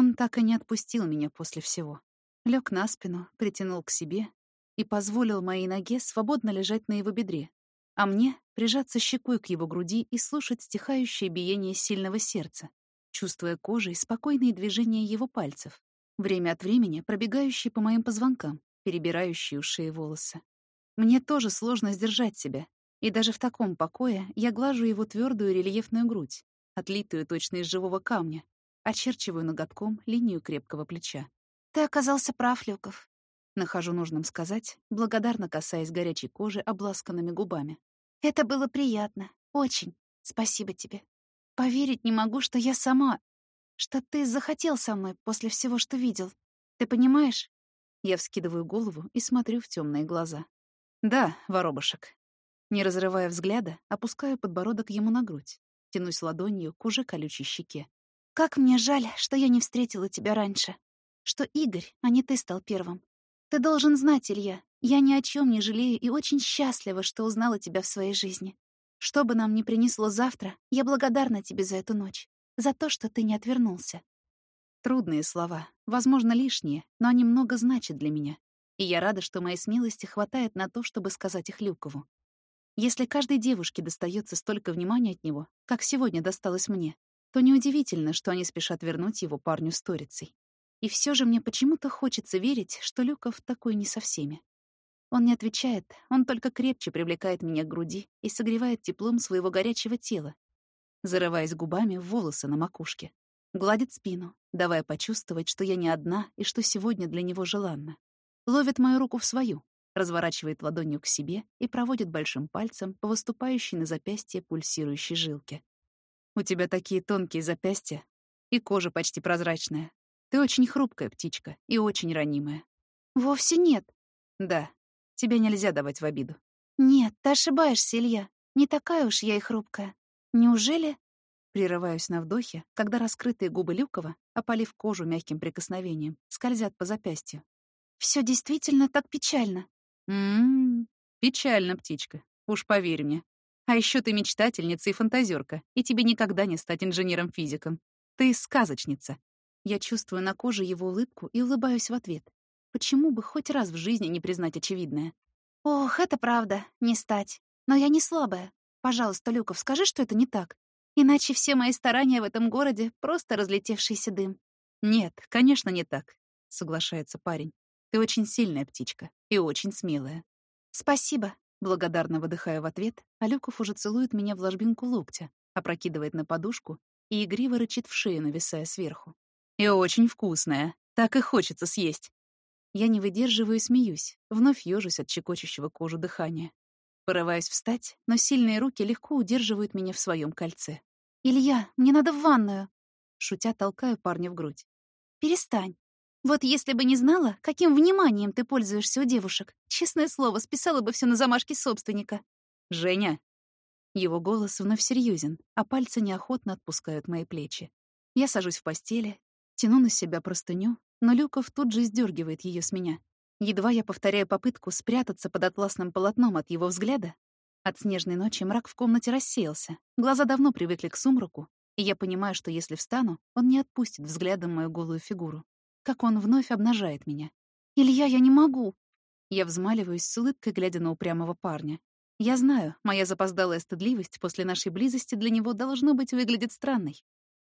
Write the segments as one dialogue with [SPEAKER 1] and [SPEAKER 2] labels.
[SPEAKER 1] Он так и не отпустил меня после всего. Лёг на спину, притянул к себе и позволил моей ноге свободно лежать на его бедре, а мне прижаться щекой к его груди и слушать стихающее биение сильного сердца, чувствуя кожей спокойные движения его пальцев, время от времени пробегающие по моим позвонкам, перебирающие уши волосы. Мне тоже сложно сдержать себя, и даже в таком покое я глажу его твердую рельефную грудь, отлитую точно из живого камня, очерчиваю ноготком линию крепкого плеча. «Ты оказался прав, Люков», — нахожу нужным сказать, благодарно касаясь горячей кожи обласканными губами. «Это было приятно. Очень. Спасибо тебе. Поверить не могу, что я сама... Что ты захотел со мной после всего, что видел. Ты понимаешь?» Я вскидываю голову и смотрю в темные глаза. «Да, воробушек». Не разрывая взгляда, опускаю подбородок ему на грудь, тянусь ладонью к уже колючей щеке. «Как мне жаль, что я не встретила тебя раньше. Что Игорь, а не ты стал первым. Ты должен знать, Илья, я ни о чем не жалею и очень счастлива, что узнала тебя в своей жизни. Что бы нам ни принесло завтра, я благодарна тебе за эту ночь, за то, что ты не отвернулся. Трудные слова, возможно, лишние, но они много значат для меня. И я рада, что моей смелости хватает на то, чтобы сказать их Люкову. Если каждой девушке достается столько внимания от него, как сегодня досталось мне, то неудивительно, что они спешат вернуть его парню сторицей. И все же мне почему-то хочется верить, что Люков такой не со всеми. Он не отвечает, он только крепче привлекает меня к груди и согревает теплом своего горячего тела, зарываясь губами в волосы на макушке. Гладит спину, давая почувствовать, что я не одна и что сегодня для него желанно. Ловит мою руку в свою, разворачивает ладонью к себе и проводит большим пальцем по выступающей на запястье пульсирующей жилке. «У тебя такие тонкие запястья, и кожа почти прозрачная. Ты очень хрупкая птичка и очень ранимая». «Вовсе нет». «Да, тебя нельзя давать в обиду». «Нет, ты ошибаешься, Илья. Не такая уж я и хрупкая. Неужели...» Прерываюсь на вдохе, когда раскрытые губы Люкова, опалив кожу мягким прикосновением, скользят по запястью. Все действительно так печально. Ммм, печально, птичка. Уж поверь мне. А еще ты мечтательница и фантазерка, и тебе никогда не стать инженером-физиком. Ты сказочница. Я чувствую на коже его улыбку и улыбаюсь в ответ. Почему бы хоть раз в жизни не признать очевидное? Ох, это правда, не стать. Но я не слабая. Пожалуйста, Люков, скажи, что это не так. Иначе все мои старания в этом городе — просто разлетевшийся дым. Нет, конечно, не так, — соглашается парень. Ты очень сильная птичка и очень смелая. Спасибо, благодарно выдыхаю в ответ, а Люков уже целует меня в ложбинку локтя, опрокидывает на подушку и игриво рычит в шею, нависая сверху. И очень вкусная. Так и хочется съесть. Я не выдерживаю и смеюсь, вновь ёжусь от чекочущего кожу дыхания. Порываюсь встать, но сильные руки легко удерживают меня в своем кольце. «Илья, мне надо в ванную!» Шутя толкаю парня в грудь. «Перестань. Вот если бы не знала, каким вниманием ты пользуешься у девушек, честное слово, списала бы все на замашки собственника». «Женя!» Его голос вновь серьезен, а пальцы неохотно отпускают мои плечи. Я сажусь в постели, тяну на себя простыню, но Люков тут же сдергивает ее с меня. Едва я повторяю попытку спрятаться под атласным полотном от его взгляда, от снежной ночи мрак в комнате рассеялся. Глаза давно привыкли к сумраку, и я понимаю, что если встану, он не отпустит взглядом мою голую фигуру. Как он вновь обнажает меня. «Илья, я не могу!» Я взмаливаюсь с улыбкой, глядя на упрямого парня. Я знаю, моя запоздалая стыдливость после нашей близости для него должно быть выглядит странной.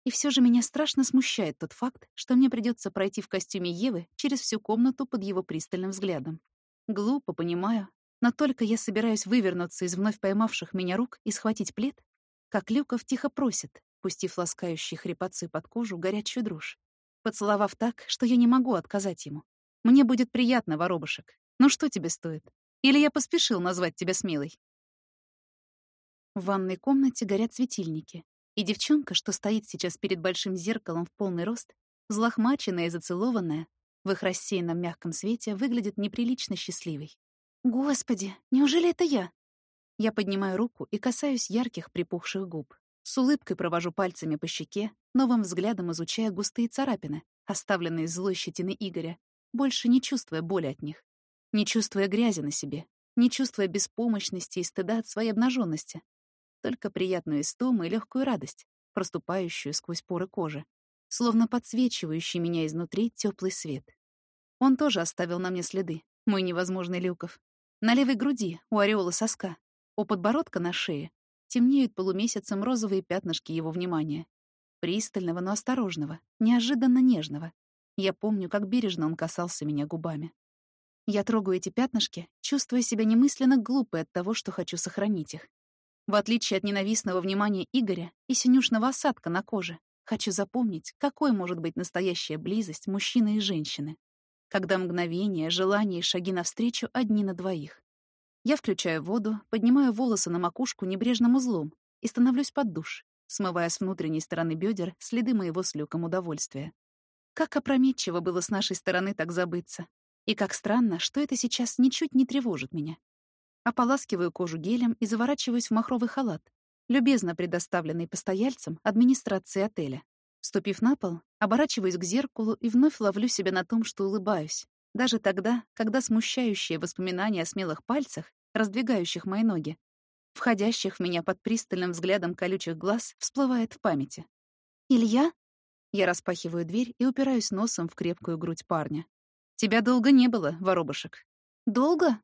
[SPEAKER 1] И все же меня страшно смущает тот факт, что мне придется пройти в костюме Евы через всю комнату под его пристальным взглядом. Глупо, понимаю, но только я собираюсь вывернуться из вновь поймавших меня рук и схватить плед, как Люков тихо просит, пустив ласкающие хрипотцы под кожу горячую дрожь, поцеловав так, что я не могу отказать ему. Мне будет приятно, воробушек. Ну что тебе стоит? Или я поспешил назвать тебя смелой? В ванной комнате горят светильники, и девчонка, что стоит сейчас перед большим зеркалом в полный рост, взлохмаченная и зацелованная, в их рассеянном мягком свете выглядит неприлично счастливой. Господи, неужели это я? Я поднимаю руку и касаюсь ярких припухших губ. С улыбкой провожу пальцами по щеке, новым взглядом изучая густые царапины, оставленные злой щетины Игоря, больше не чувствуя боли от них. не чувствуя грязи на себе, не чувствуя беспомощности и стыда от своей обнаженности, только приятную истому и легкую радость, проступающую сквозь поры кожи, словно подсвечивающий меня изнутри теплый свет. Он тоже оставил на мне следы, мой невозможный Люков. На левой груди, у ореола соска, у подбородка на шее темнеют полумесяцем розовые пятнышки его внимания. Пристального, но осторожного, неожиданно нежного. Я помню, как бережно он касался меня губами. Я трогаю эти пятнышки, чувствуя себя немысленно глупой от того, что хочу сохранить их. В отличие от ненавистного внимания Игоря и синюшного осадка на коже, хочу запомнить, какой может быть настоящая близость мужчины и женщины. Когда мгновение, желание и шаги навстречу одни на двоих. Я включаю воду, поднимаю волосы на макушку небрежным узлом и становлюсь под душ, смывая с внутренней стороны бедер следы моего с люком удовольствия. Как опрометчиво было с нашей стороны так забыться. И как странно, что это сейчас ничуть не тревожит меня. Ополаскиваю кожу гелем и заворачиваюсь в махровый халат, любезно предоставленный постояльцам администрации отеля. Ступив на пол, оборачиваюсь к зеркалу и вновь ловлю себя на том, что улыбаюсь. Даже тогда, когда смущающие воспоминания о смелых пальцах, раздвигающих мои ноги, входящих в меня под пристальным взглядом колючих глаз, всплывает в памяти. «Илья?» Я распахиваю дверь и упираюсь носом в крепкую грудь парня. Тебя долго не было, воробушек. Долго?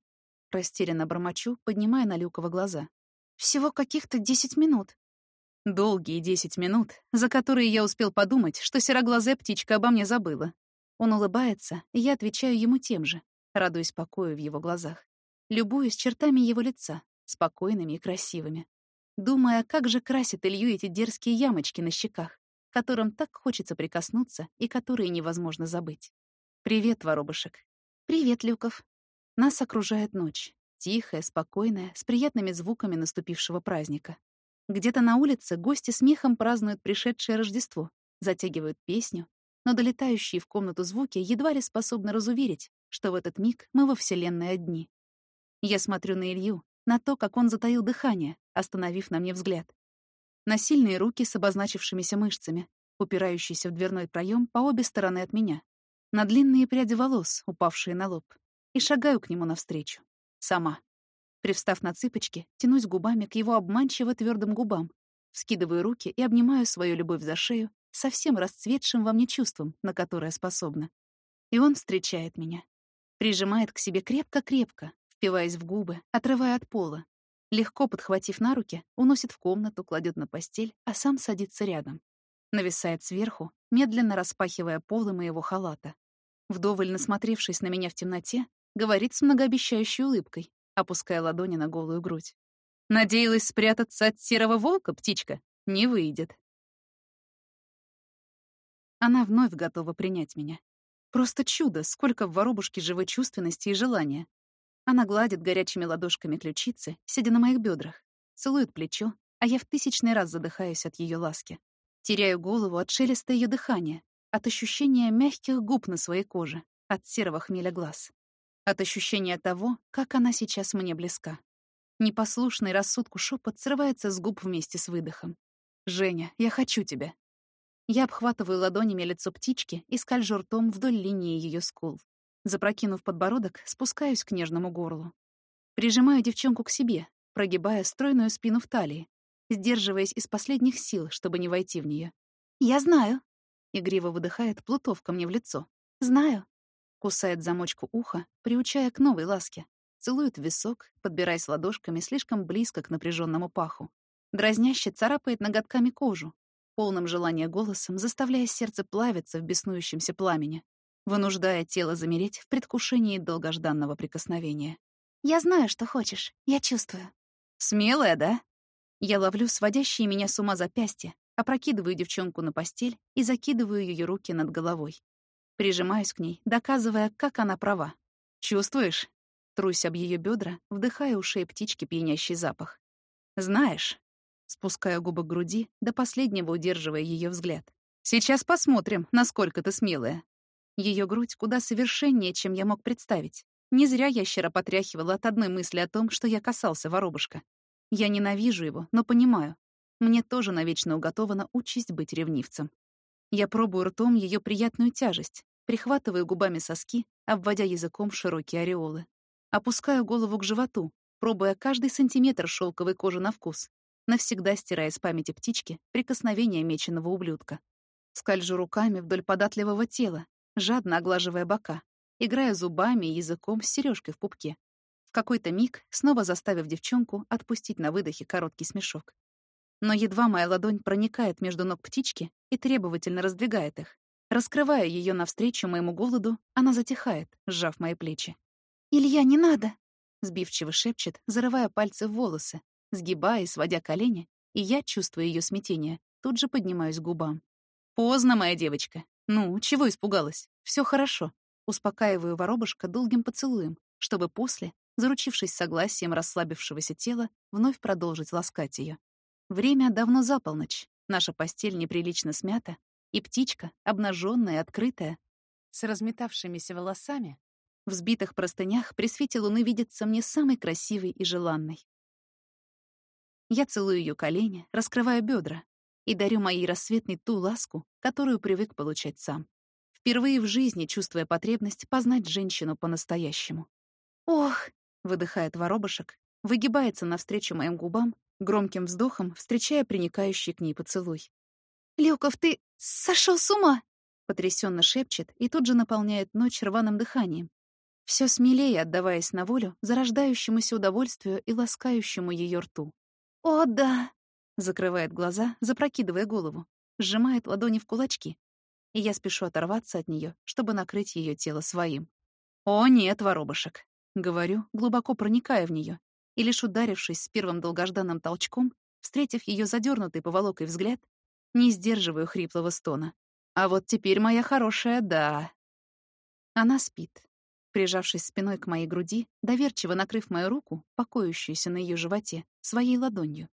[SPEAKER 1] Растерянно бормочу, поднимая на Люкова глаза. Всего каких-то десять минут. Долгие десять минут, за которые я успел подумать, что сероглазая птичка обо мне забыла. Он улыбается, и я отвечаю ему тем же, радуясь покою в его глазах. Любуюсь чертами его лица, спокойными и красивыми. Думая, как же красит Илью эти дерзкие ямочки на щеках, которым так хочется прикоснуться и которые невозможно забыть. «Привет, воробушек». «Привет, Люков». Нас окружает ночь. Тихая, спокойная, с приятными звуками наступившего праздника. Где-то на улице гости смехом празднуют пришедшее Рождество, затягивают песню, но долетающие в комнату звуки едва ли способны разуверить, что в этот миг мы во Вселенной одни. Я смотрю на Илью, на то, как он затаил дыхание, остановив на мне взгляд. На сильные руки с обозначившимися мышцами, упирающиеся в дверной проем по обе стороны от меня на длинные пряди волос, упавшие на лоб, и шагаю к нему навстречу. Сама. Привстав на цыпочки, тянусь губами к его обманчиво твердым губам, вскидываю руки и обнимаю свою любовь за шею совсем расцветшим во мне чувством, на которое способна. И он встречает меня. Прижимает к себе крепко-крепко, впиваясь в губы, отрывая от пола. Легко подхватив на руки, уносит в комнату, кладет на постель, а сам садится рядом. Нависает сверху, медленно распахивая полы моего халата вдоволь насмотревшись на меня в темноте, говорит с многообещающей улыбкой, опуская ладони на голую грудь. «Надеялась спрятаться от серого волка, птичка? Не выйдет». Она вновь готова принять меня. Просто чудо, сколько в воробушке живой чувственности и желания. Она гладит горячими ладошками ключицы, сидя на моих бедрах, целует плечо, а я в тысячный раз задыхаюсь от ее ласки. Теряю голову от шелеста ее дыхания, от ощущения мягких губ на своей коже, от серого хмеля глаз, от ощущения того, как она сейчас мне близка. Непослушный рассудку шепот срывается с губ вместе с выдохом. «Женя, я хочу тебя». Я обхватываю ладонями лицо птички и скольжу ртом вдоль линии ее скул. Запрокинув подбородок, спускаюсь к нежному горлу. Прижимаю девчонку к себе, прогибая стройную спину в талии, сдерживаясь из последних сил, чтобы не войти в нее. «Я знаю», Игриво выдыхает плутовка мне в лицо. «Знаю». Кусает замочку уха, приучая к новой ласке. Целует висок, подбираясь ладошками слишком близко к напряженному паху. Дразняще царапает ноготками кожу, полным желания голосом, заставляя сердце плавиться в беснующемся пламени, вынуждая тело замереть в предвкушении долгожданного прикосновения. «Я знаю, что хочешь. Я чувствую». «Смелая, да?» Я ловлю сводящие меня с ума запястья, Опрокидываю девчонку на постель и закидываю ее руки над головой. Прижимаюсь к ней, доказывая, как она права. «Чувствуешь?» Трусь об ее бедра, вдыхая ушей птички пьянящий запах. «Знаешь?» Спускаю губы к груди, до последнего удерживая ее взгляд. «Сейчас посмотрим, насколько ты смелая». Ее грудь куда совершеннее, чем я мог представить. Не зря ящера потряхивала от одной мысли о том, что я касался воробушка. Я ненавижу его, но понимаю, мне тоже навечно уготована участь быть ревнивцем. Я пробую ртом ее приятную тяжесть, прихватываю губами соски, обводя языком широкие ореолы. Опускаю голову к животу, пробуя каждый сантиметр шелковой кожи на вкус, навсегда стирая с памяти птички прикосновение меченого ублюдка. Скольжу руками вдоль податливого тела, жадно оглаживая бока, играя зубами и языком с сережкой в пупке. В какой-то миг, снова заставив девчонку отпустить на выдохе короткий смешок. Но едва моя ладонь проникает между ног птички и требовательно раздвигает их. Раскрывая ее навстречу моему голоду, она затихает, сжав мои плечи. «Илья, не надо!» — сбивчиво шепчет, зарывая пальцы в волосы, сгибая и сводя колени, и я, чувствуя ее смятение, тут же поднимаюсь к губам. «Поздно, моя девочка. Ну, чего испугалась? Все хорошо». Успокаиваю воробушка долгим поцелуем, чтобы после, заручившись согласием расслабившегося тела, вновь продолжить ласкать ее. Время давно за полночь. Наша постель неприлично смята, и птичка, обнаженная открытая, с разметавшимися волосами, в сбитых простынях при свете луны видится мне самой красивой и желанной. Я целую ее колени, раскрываю бедра и дарю моей рассветной ту ласку, которую привык получать сам. Впервые в жизни чувствуя потребность познать женщину по-настоящему. «Ох!» — выдыхает воробушек, выгибается навстречу моим губам, громким вздохом встречая приникающий к ней поцелуй. «Люков, ты сошел с ума!» — потрясенно шепчет и тут же наполняет ночь рваным дыханием, все смелее отдаваясь на волю зарождающемуся удовольствию и ласкающему ее рту. «О, да!» — закрывает глаза, запрокидывая голову, сжимает ладони в кулачки, и я спешу оторваться от нее, чтобы накрыть ее тело своим. «О, нет, воробушек!» — говорю, глубоко проникая в нее, и лишь ударившись с первым долгожданным толчком, встретив ее задернутый поволокой взгляд, не сдерживаю хриплого стона. А вот теперь, моя хорошая, да. Она спит, прижавшись спиной к моей груди, доверчиво накрыв мою руку, покоящуюся на ее животе, своей ладонью.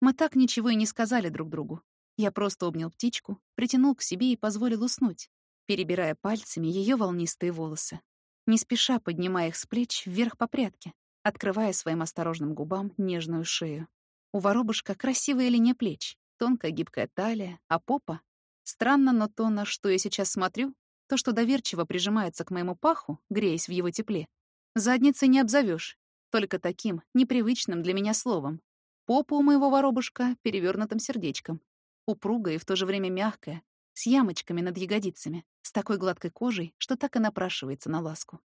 [SPEAKER 1] Мы так ничего и не сказали друг другу. Я просто обнял птичку, притянул к себе и позволил уснуть, перебирая пальцами ее волнистые волосы, не спеша поднимая их с плеч вверх по прядке, открывая своим осторожным губам нежную шею. У воробушка красивая линия плеч, тонкая гибкая талия, а попа... Странно, но то, на что я сейчас смотрю, то, что доверчиво прижимается к моему паху, греясь в его тепле, задницей не обзовешь, только таким, непривычным для меня словом. Попа у моего воробушка перевернутым сердечком, упругая и в то же время мягкая, с ямочками над ягодицами, с такой гладкой кожей, что так и напрашивается на ласку.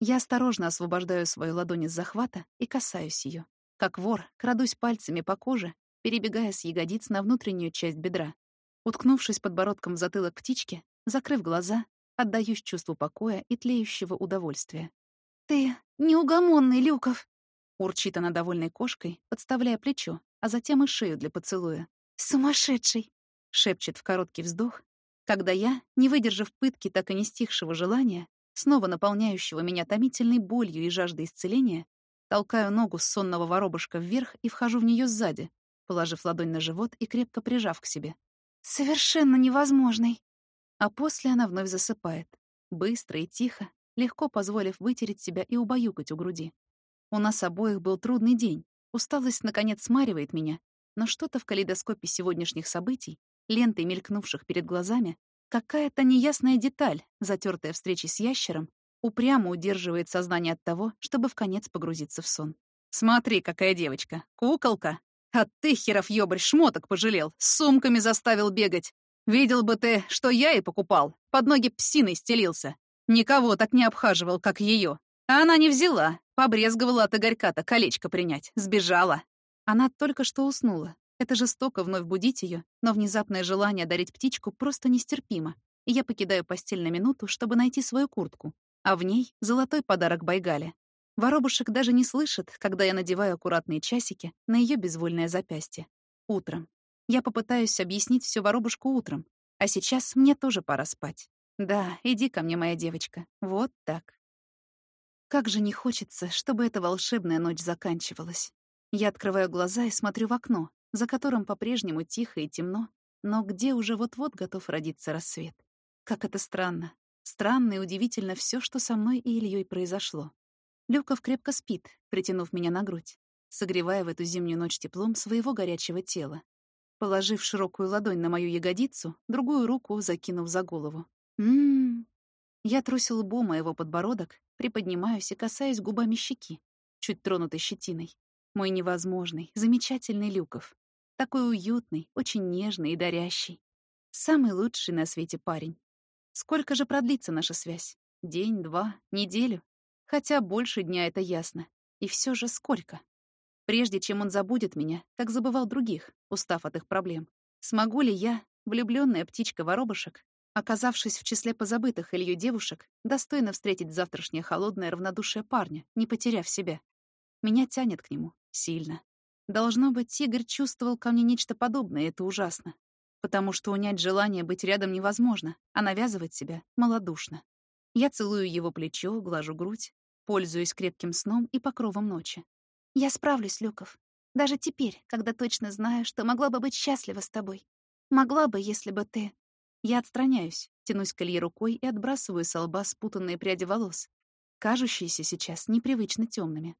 [SPEAKER 1] Я осторожно освобождаю свою ладонь из захвата и касаюсь ее. Как вор, крадусь пальцами по коже, перебегая с ягодиц на внутреннюю часть бедра. Уткнувшись подбородком в затылок птички, закрыв глаза, отдаюсь чувству покоя и тлеющего удовольствия. «Ты неугомонный, Люков!» Урчит она довольной кошкой, подставляя плечо, а затем и шею для поцелуя. «Сумасшедший!» — шепчет в короткий вздох, когда я, не выдержав пытки так и не стихшего желания, снова наполняющего меня томительной болью и жаждой исцеления, толкаю ногу с сонного воробушка вверх и вхожу в нее сзади, положив ладонь на живот и крепко прижав к себе. «Совершенно невозможный!» А после она вновь засыпает. Быстро и тихо, легко позволив вытереть себя и убаюкать у груди. У нас обоих был трудный день. Усталость, наконец, смаривает меня. Но что-то в калейдоскопе сегодняшних событий, лентой мелькнувших перед глазами, какая-то неясная деталь, затертая встречей с ящером, упрямо удерживает сознание от того, чтобы в конец погрузиться в сон. «Смотри, какая девочка! Куколка! А ты, херов ёбарь, шмоток пожалел, с сумками заставил бегать! Видел бы ты, что я и покупал. Под ноги псиной стелился. Никого так не обхаживал, как ее. А она не взяла. Побрезговала от Игорька-то колечко принять. Сбежала. Она только что уснула. Это жестоко вновь будить ее, но внезапное желание дарить птичку просто нестерпимо. И я покидаю постель на минуту, чтобы найти свою куртку. А в ней золотой подарок Байгале. Воробушек даже не слышит, когда я надеваю аккуратные часики на ее безвольное запястье. Утром. Я попытаюсь объяснить все воробушку утром. А сейчас мне тоже пора спать. Да, иди ко мне, моя девочка. Вот так. Как же не хочется, чтобы эта волшебная ночь заканчивалась. Я открываю глаза и смотрю в окно, за которым по-прежнему тихо и темно, но где уже вот-вот готов родиться рассвет. Как это странно. Странно и удивительно все, что со мной и Ильей произошло. Люков крепко спит, притянув меня на грудь, согревая в эту зимнюю ночь теплом своего горячего тела положив широкую ладонь на мою ягодицу, другую руку закинув за голову. Ммм. Я трусил лбу моего подбородок, приподнимаюсь и касаюсь губами щеки, чуть тронутой щетиной. Мой невозможный, замечательный Люков. Такой уютный, очень нежный и дарящий. Самый лучший на свете парень. Сколько же продлится наша связь? День, два, неделю? Хотя больше дня это ясно. И все же сколько? Прежде чем он забудет меня, как забывал других, устав от их проблем. Смогу ли я, влюбленная птичка-воробушек, оказавшись в числе позабытых Илью девушек, достойно встретить завтрашнее холодное равнодушие парня, не потеряв себя? Меня тянет к нему. Сильно. Должно быть, Игорь чувствовал ко мне нечто подобное, это ужасно. Потому что унять желание быть рядом невозможно, а навязывать себя малодушно. Я целую его плечо, глажу грудь, пользуюсь крепким сном и покровом ночи. Я справлюсь, Люков. Даже теперь, когда точно знаю, что могла бы быть счастлива с тобой. Могла бы, если бы ты... Я отстраняюсь, тянусь к Илье рукой и отбрасываю с лба спутанные пряди волос, кажущиеся сейчас непривычно темными.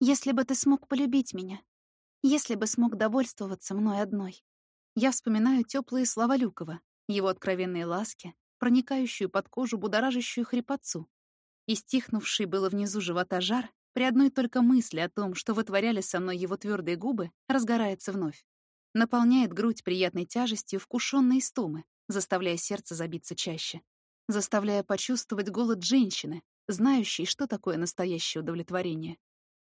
[SPEAKER 1] Если бы ты смог полюбить меня. Если бы смог довольствоваться мной одной. Я вспоминаю теплые слова Люкова, его откровенные ласки, проникающую под кожу будоражащую хрипотцу. И стихнувший было внизу живота жар при одной только мысли о том, что вытворяли со мной его твердые губы, разгорается вновь. Наполняет грудь приятной тяжестью вкушенной истомы, заставляя сердце забиться чаще. Заставляя почувствовать голод женщины, знающей, что такое настоящее удовлетворение.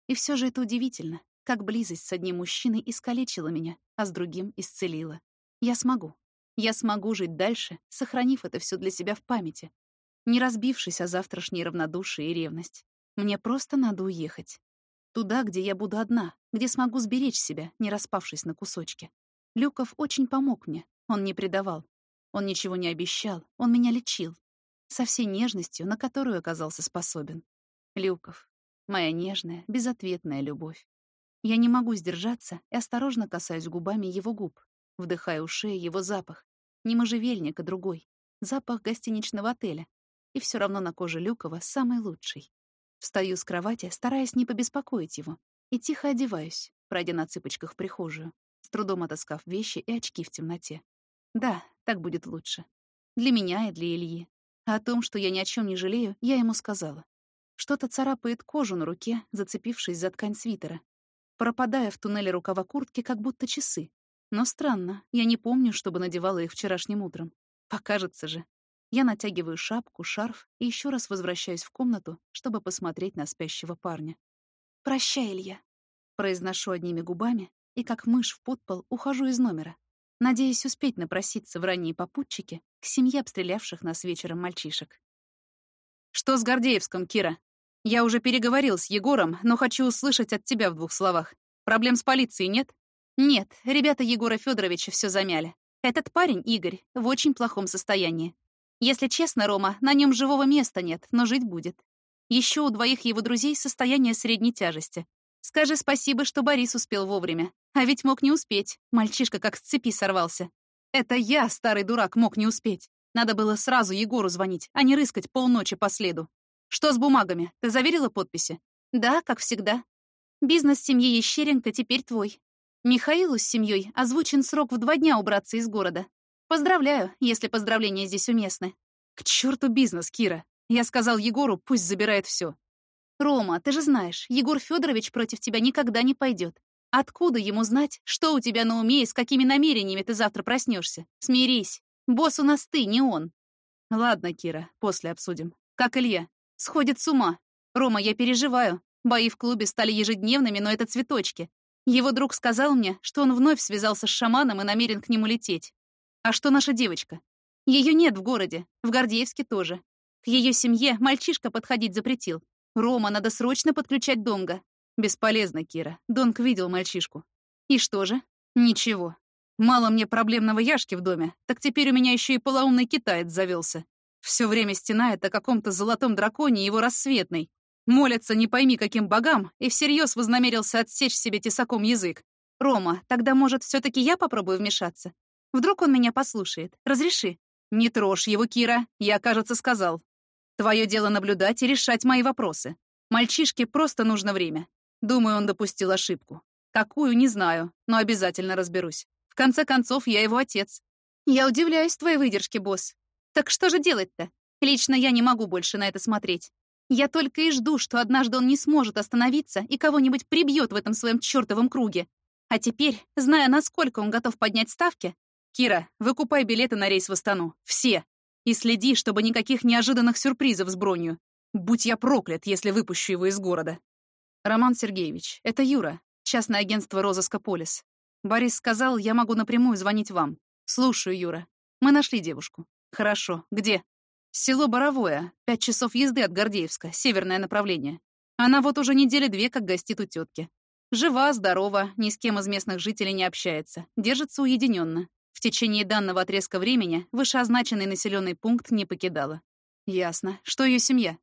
[SPEAKER 1] И все же это удивительно, как близость с одним мужчиной искалечила меня, а с другим исцелила. Я смогу. Я смогу жить дальше, сохранив это все для себя в памяти, не разбившись о завтрашней равнодушие и ревность. Мне просто надо уехать. Туда, где я буду одна, где смогу сберечь себя, не распавшись на кусочки. Люков очень помог мне, он не предавал. Он ничего не обещал, он меня лечил. Со всей нежностью, на которую оказался способен. Люков, моя нежная, безответная любовь. Я не могу сдержаться и осторожно касаюсь губами его губ, вдыхая у шеи его запах. Не можжевельник, а другой. Запах гостиничного отеля. И все равно на коже Люкова самый лучший. Встаю с кровати, стараясь не побеспокоить его, и тихо одеваюсь, пройдя на цыпочках в прихожую, с трудом отыскав вещи и очки в темноте. Да, так будет лучше. Для меня и для Ильи. А о том, что я ни о чем не жалею, я ему сказала. Что-то царапает кожу на руке, зацепившись за ткань свитера, пропадая в туннеле рукава куртки, как будто часы. Но странно, я не помню, чтобы надевала их вчерашним утром. Покажется же. Я натягиваю шапку, шарф и еще раз возвращаюсь в комнату, чтобы посмотреть на спящего парня. «Прощай, Илья», — произношу одними губами, и как мышь в подпол ухожу из номера, надеясь успеть напроситься в ранние попутчики к семье обстрелявших нас вечером мальчишек. «Что с Гордеевском, Кира? Я уже переговорил с Егором, но хочу услышать от тебя в двух словах. Проблем с полицией нет?» «Нет, ребята Егора Федоровича все замяли. Этот парень, Игорь, в очень плохом состоянии. Если честно, Рома, на нем живого места нет, но жить будет. Еще у двоих его друзей состояние средней тяжести. Скажи спасибо, что Борис успел вовремя. А ведь мог не успеть. Мальчишка как с цепи сорвался. Это я, старый дурак, мог не успеть. Надо было сразу Егору звонить, а не рыскать полночи по следу. Что с бумагами? Ты заверила подписи? Да, как всегда. Бизнес семьи Ещеренко теперь твой. Михаилу с семьей озвучен срок в два дня убраться из города. Поздравляю, если поздравления здесь уместны. К черту бизнес, Кира. Я сказал Егору, пусть забирает все. Рома, ты же знаешь, Егор Федорович против тебя никогда не пойдет. Откуда ему знать, что у тебя на уме и с какими намерениями ты завтра проснешься? Смирись. Босс у нас ты, не он. Ладно, Кира, после обсудим. Как Илья? Сходит с ума. Рома, я переживаю. Бои в клубе стали ежедневными, но это цветочки. Его друг сказал мне, что он вновь связался с шаманом и намерен к нему лететь. А что наша девочка? Ее нет в городе, в Гордеевске тоже. К ее семье мальчишка подходить запретил. Рома, надо срочно подключать Донга. Бесполезно, Кира. Донг видел мальчишку. И что же? Ничего. Мало мне проблемного Яшки в доме, так теперь у меня еще и полоумный китаец завелся. Все время стенает о каком-то золотом драконе его рассветной. Молится не пойми каким богам и всерьез вознамерился отсечь себе тесаком язык. Рома, тогда, может, все таки я попробую вмешаться? Вдруг он меня послушает. Разреши. Не трожь его, Кира. Я, кажется, сказал. Твое дело наблюдать и решать мои вопросы. Мальчишке просто нужно время. Думаю, он допустил ошибку. Какую, не знаю, но обязательно разберусь. В конце концов, я его отец. Я удивляюсь твоей выдержке, босс. Так что же делать-то? Лично я не могу больше на это смотреть. Я только и жду, что однажды он не сможет остановиться и кого-нибудь прибьет в этом своем чертовом круге. А теперь, зная, насколько он готов поднять ставки, Кира, выкупай билеты на рейс в Астану. Все. И следи, чтобы никаких неожиданных сюрпризов с бронью. Будь я проклят, если выпущу его из города. Роман Сергеевич, это Юра, частное агентство «Розыска Полис». Борис сказал, я могу напрямую звонить вам. Слушаю, Юра. Мы нашли девушку. Хорошо. Где? Село Боровое. Пять часов езды от Гордеевска. Северное направление. Она вот уже недели две как гостит у тетки. Жива, здорова, ни с кем из местных жителей не общается. Держится уединенно. В течение данного отрезка времени вышеозначенный населенный пункт не покидала. Ясно. Что ее семья?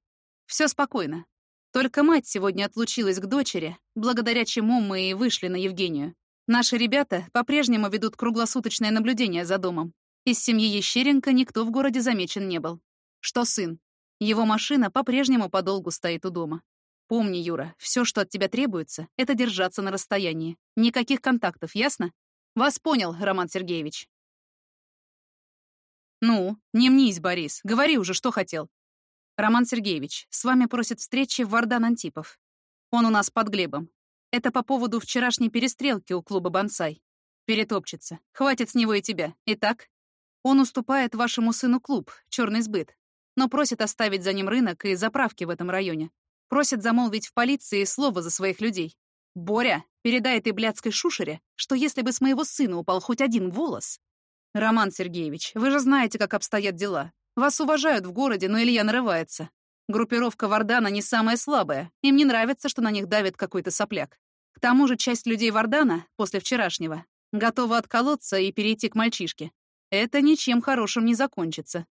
[SPEAKER 1] Все спокойно. Только мать сегодня отлучилась к дочери, благодаря чему мы и вышли на Евгению. Наши ребята по-прежнему ведут круглосуточное наблюдение за домом. Из семьи Ещеренко никто в городе замечен не был. Что сын? Его машина по-прежнему подолгу стоит у дома. Помни, Юра, все, что от тебя требуется, это держаться на расстоянии. Никаких контактов, ясно? Вас понял, Роман Сергеевич. Ну, не мнись, Борис, говори уже, что хотел. Роман Сергеевич, с вами просит встречи Вардан Антипов. Он у нас под Глебом. Это по поводу вчерашней перестрелки у клуба «Бонсай». Перетопчется. Хватит с него и тебя. Итак, он уступает вашему сыну клуб «Черный сбыт», но просит оставить за ним рынок и заправки в этом районе. Просит замолвить в полиции слово за своих людей. Боря, передай этой блядской шушере, что если бы с моего сына упал хоть один волос... Роман Сергеевич, вы же знаете, как обстоят дела. Вас уважают в городе, но Илья нарывается. Группировка Вардана не самая слабая. Им не нравится, что на них давит какой-то сопляк. К тому же часть людей Вардана, после вчерашнего, готова отколоться и перейти к мальчишке. Это ничем хорошим не закончится.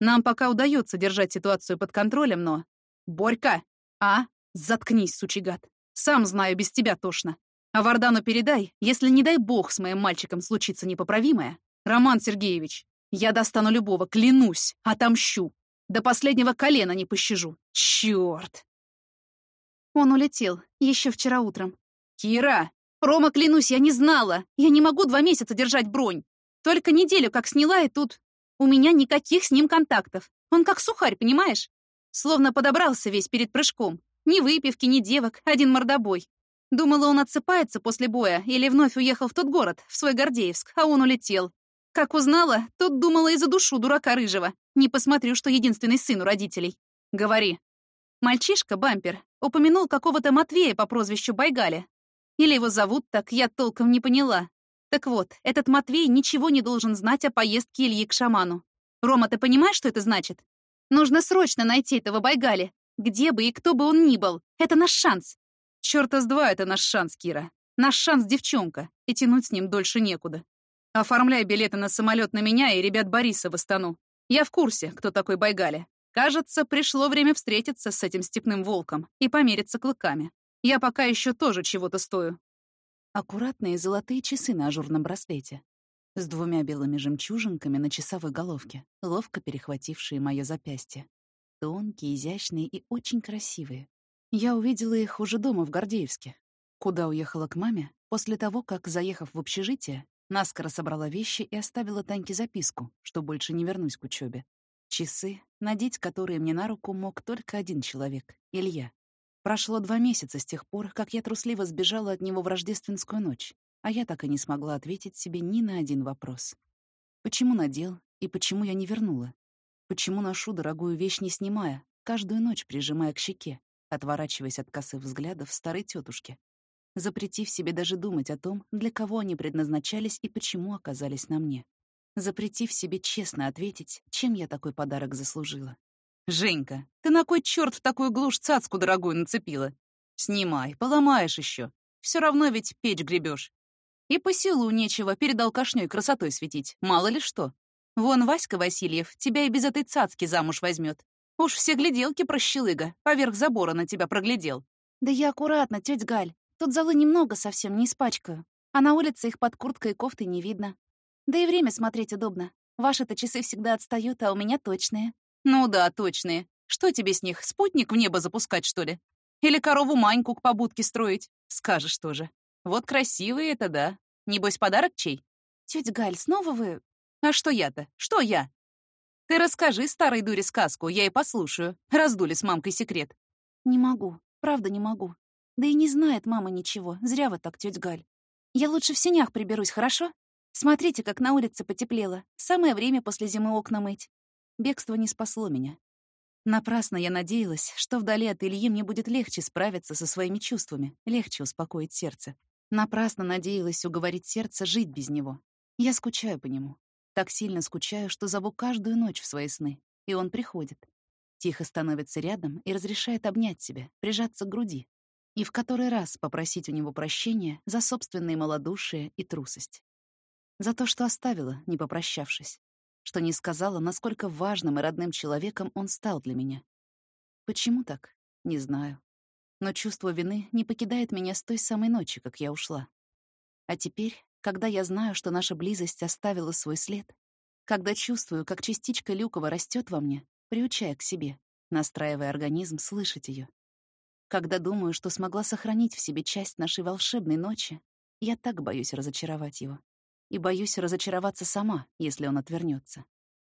[SPEAKER 1] Нам пока удается держать ситуацию под контролем, но... Борька! А? Заткнись, сучий гад. Сам знаю, без тебя тошно. А Вардану передай, если, не дай бог, с моим мальчиком случится непоправимое. Роман Сергеевич, я достану любого, клянусь, отомщу. До последнего колена не пощажу. Чёрт! Он улетел, еще вчера утром. Кира! Рома, клянусь, я не знала. Я не могу два месяца держать бронь. Только неделю как сняла, и тут... У меня никаких с ним контактов. Он как сухарь, понимаешь? Словно подобрался весь перед прыжком. Ни выпивки, ни девок, один мордобой. Думала, он отсыпается после боя или вновь уехал в тот город, в свой Гордеевск, а он улетел. Как узнала, тут думала из-за душу дурака рыжего. Не посмотрю, что единственный сын у родителей. Говори. Мальчишка, бампер, упомянул какого-то Матвея по прозвищу Байгали. Или его зовут так, я толком не поняла. Так вот, этот Матвей ничего не должен знать о поездке Ильи к шаману. Рома, ты понимаешь, что это значит? Нужно срочно найти этого Байгали. Где бы и кто бы он ни был. Это наш шанс. Чёрта с два это наш шанс, Кира. Наш шанс, девчонка. И тянуть с ним дольше некуда. Оформляй билеты на самолет на меня и ребят Бориса в Астану. Я в курсе, кто такой Байгали. Кажется, пришло время встретиться с этим степным волком и помериться клыками. Я пока еще тоже чего-то стою. Аккуратные золотые часы на ажурном браслете. С двумя белыми жемчужинками на часовой головке, ловко перехватившие мое запястье. Тонкие, изящные и очень красивые. Я увидела их уже дома в Гордеевске, куда уехала к маме после того, как, заехав в общежитие, Наскоро собрала вещи и оставила Таньке записку, что больше не вернусь к учебе. Часы, надеть которые мне на руку мог только один человек — Илья. Прошло два месяца с тех пор, как я трусливо сбежала от него в рождественскую ночь, а я так и не смогла ответить себе ни на один вопрос. Почему надел и почему я не вернула? Почему ношу дорогую вещь, не снимая, каждую ночь прижимая к щеке, отворачиваясь от косых взглядов старой тетушки, запретив себе даже думать о том, для кого они предназначались и почему оказались на мне. Запретив себе честно ответить, чем я такой подарок заслужила. «Женька, ты на кой черт в такую глушь цацку дорогую нацепила? Снимай, поломаешь еще. Все равно ведь печь гребешь. И по силу нечего перед алкашней красотой светить, мало ли что. Вон Васька Васильев тебя и без этой цацки замуж возьмет. Уж все гляделки прощелыга, поверх забора на тебя проглядел. Да я аккуратно, тетя Галь. Тут золы немного совсем, не испачкаю. А на улице их под курткой и кофтой не видно. Да и время смотреть удобно. Ваши-то часы всегда отстают, а у меня точные. Ну да, точные. Что тебе с них, спутник в небо запускать, что ли? Или корову Маньку к побудке строить? Скажешь тоже. Вот красивые это да. Небось, подарок чей? Тётя Галь, снова вы... А что я-то? Что я? Ты расскажи старой дуре сказку, я и послушаю. Раздули с мамкой секрет.
[SPEAKER 2] Не могу, правда не могу. Да и не знает мама ничего, зря вы так, тётя Галь. Я лучше в сенях приберусь, хорошо? Смотрите, как на улице потеплело. Самое время после зимы окна мыть.
[SPEAKER 1] Бегство не спасло меня. Напрасно я надеялась, что вдали от Ильи мне будет легче справиться со своими чувствами, легче успокоить сердце. Напрасно надеялась уговорить сердце жить без него. Я скучаю по нему. Так сильно скучаю, что зову каждую ночь в свои сны, и он приходит. Тихо становится рядом и разрешает обнять себя, прижаться к груди. И в который раз попросить у него прощения за собственные малодушие и трусость. За то, что оставила, не попрощавшись. Что не сказала, насколько важным и родным человеком он стал для меня. Почему так? Не знаю. Но чувство вины не покидает меня с той самой ночи, как я ушла. А теперь когда я знаю, что наша близость оставила свой след, когда чувствую, как частичка Люкова растет во мне, приучая к себе, настраивая организм слышать ее, когда думаю, что смогла сохранить в себе часть нашей волшебной ночи, я так боюсь разочаровать его. И боюсь разочароваться сама, если он отвернется.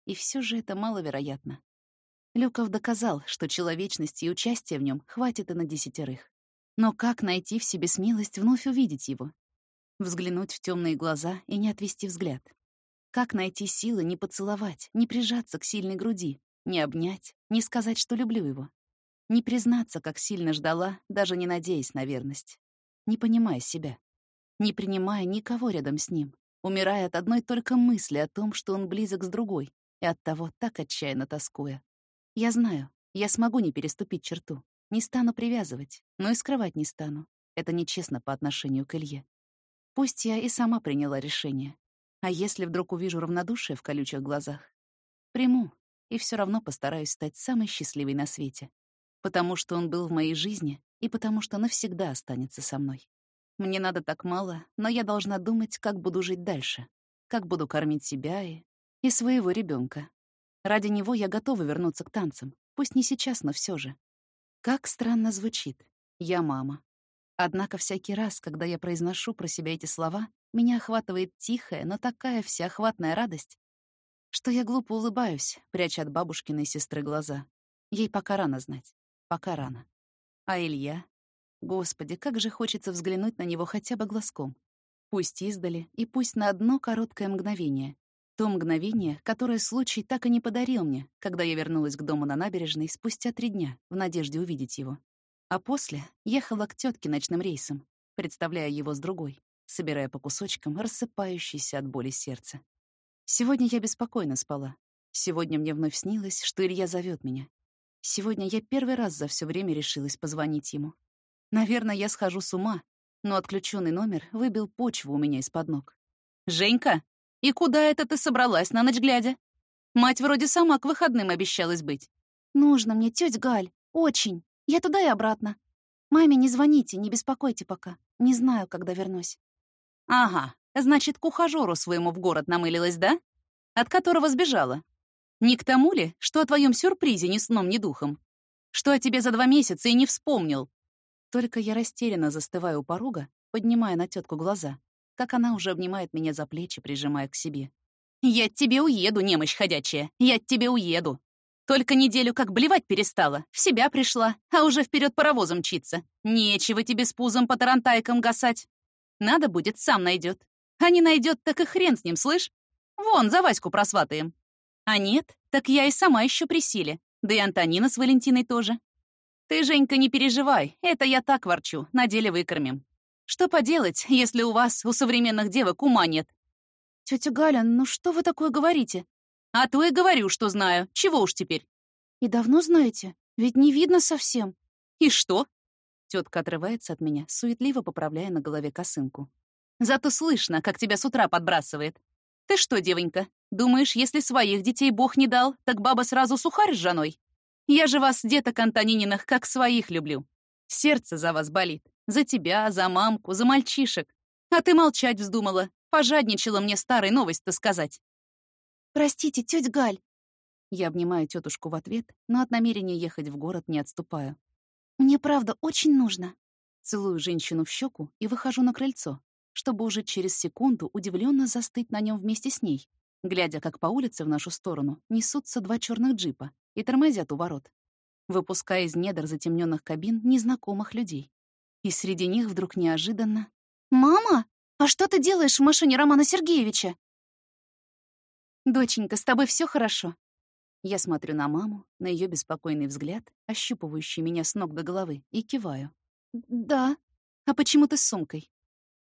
[SPEAKER 1] И все же это маловероятно. Люков доказал, что человечности и участия в нем хватит и на десятерых. Но как найти в себе смелость вновь увидеть его, взглянуть в темные глаза и не отвести взгляд. Как найти силы не поцеловать, не прижаться к сильной груди, не обнять, не сказать, что люблю его? Не признаться, как сильно ждала, даже не надеясь на верность. Не понимая себя. Не принимая никого рядом с ним, умирая от одной только мысли о том, что он близок с другой, и от того так отчаянно тоскуя. Я знаю, я смогу не переступить черту, не стану привязывать, но и скрывать не стану. Это нечестно по отношению к Илье. Пусть я и сама приняла решение. А если вдруг увижу равнодушие в колючих глазах? Приму, и все равно постараюсь стать самой счастливой на свете. Потому что он был в моей жизни и потому что навсегда останется со мной. Мне надо так мало, но я должна думать, как буду жить дальше, как буду кормить себя и, и своего ребенка. Ради него я готова вернуться к танцам, пусть не сейчас, но все же. Как странно звучит. Я мама. Однако всякий раз, когда я произношу про себя эти слова, меня охватывает тихая, но такая всеохватная радость, что я глупо улыбаюсь, пряча от бабушкиной сестры глаза. Ей пока рано знать. Пока рано. А Илья? Господи, как же хочется взглянуть на него хотя бы глазком. Пусть издали, и пусть на одно короткое мгновение. То мгновение, которое случай так и не подарил мне, когда я вернулась к дому на набережной спустя три дня, в надежде увидеть его. А после ехала к тетке ночным рейсом, представляя его с другой, собирая по кусочкам рассыпающееся от боли сердце. Сегодня я беспокойно спала. Сегодня мне вновь снилось, что Илья зовет меня. Сегодня я первый раз за все время решилась позвонить ему. Наверное, я схожу с ума, но отключенный номер выбил почву у меня из-под ног. «Женька, и куда это ты собралась на ночь глядя? Мать вроде сама к выходным обещалась быть».
[SPEAKER 2] «Нужно мне, тетя Галь, очень». Я туда и обратно. Маме не звоните, не беспокойте пока. Не знаю, когда вернусь.
[SPEAKER 1] Ага, значит, к ухажёру своему в город намылилась, да? От которого сбежала. Не к тому ли, что о твоем сюрпризе ни сном, ни духом? Что о тебе за два месяца и не вспомнил? Только я растерянно застываю у порога, поднимая на тетку глаза, как она уже обнимает меня за плечи, прижимая к себе. «Я от тебе уеду, немощь ходячая! Я от тебе уеду! Только неделю как блевать перестала, в себя пришла, а уже вперед паровозом мчится. Нечего тебе с пузом по тарантайкам гасать. Надо будет, сам найдет. А не найдет, так и хрен с ним, слышь? Вон, за Ваську просватаем. А нет, так я и сама еще при силе. Да и Антонина с Валентиной тоже. Ты, Женька, не переживай, это я так ворчу, на деле выкормим. Что поделать, если у вас, у современных девок, ума нет?
[SPEAKER 2] Тетя Галя, ну что вы такое говорите?
[SPEAKER 1] А то и говорю, что знаю. Чего уж теперь?
[SPEAKER 2] И давно знаете? Ведь не видно совсем.
[SPEAKER 1] И что? Тетка отрывается от меня, суетливо поправляя на голове косынку. Зато слышно, как тебя с утра подбрасывает. Ты что, девонька, думаешь, если своих детей Бог не дал, так баба сразу сухарь с женой? Я же вас, деток Антонининых, как своих люблю. Сердце за вас болит. За тебя, за мамку, за мальчишек. А ты молчать вздумала. Пожадничала мне старой новость-то сказать.
[SPEAKER 2] «Простите, тетя Галь!»
[SPEAKER 1] Я обнимаю тетушку в ответ, но от намерения ехать в город не отступаю.
[SPEAKER 2] «Мне правда очень нужно!»
[SPEAKER 1] Целую женщину в щеку и выхожу на крыльцо, чтобы уже через секунду удивленно застыть на нем вместе с ней, глядя, как по улице в нашу сторону несутся два черных джипа и тормозят у ворот, выпуская из недр затемненных кабин незнакомых людей. И среди них вдруг неожиданно...
[SPEAKER 2] «Мама, а что ты делаешь в машине Романа Сергеевича?»
[SPEAKER 1] «Доченька, с тобой все хорошо?» Я смотрю на маму, на ее беспокойный взгляд, ощупывающий меня с ног до головы, и киваю.
[SPEAKER 2] «Да.
[SPEAKER 1] А почему ты с сумкой?»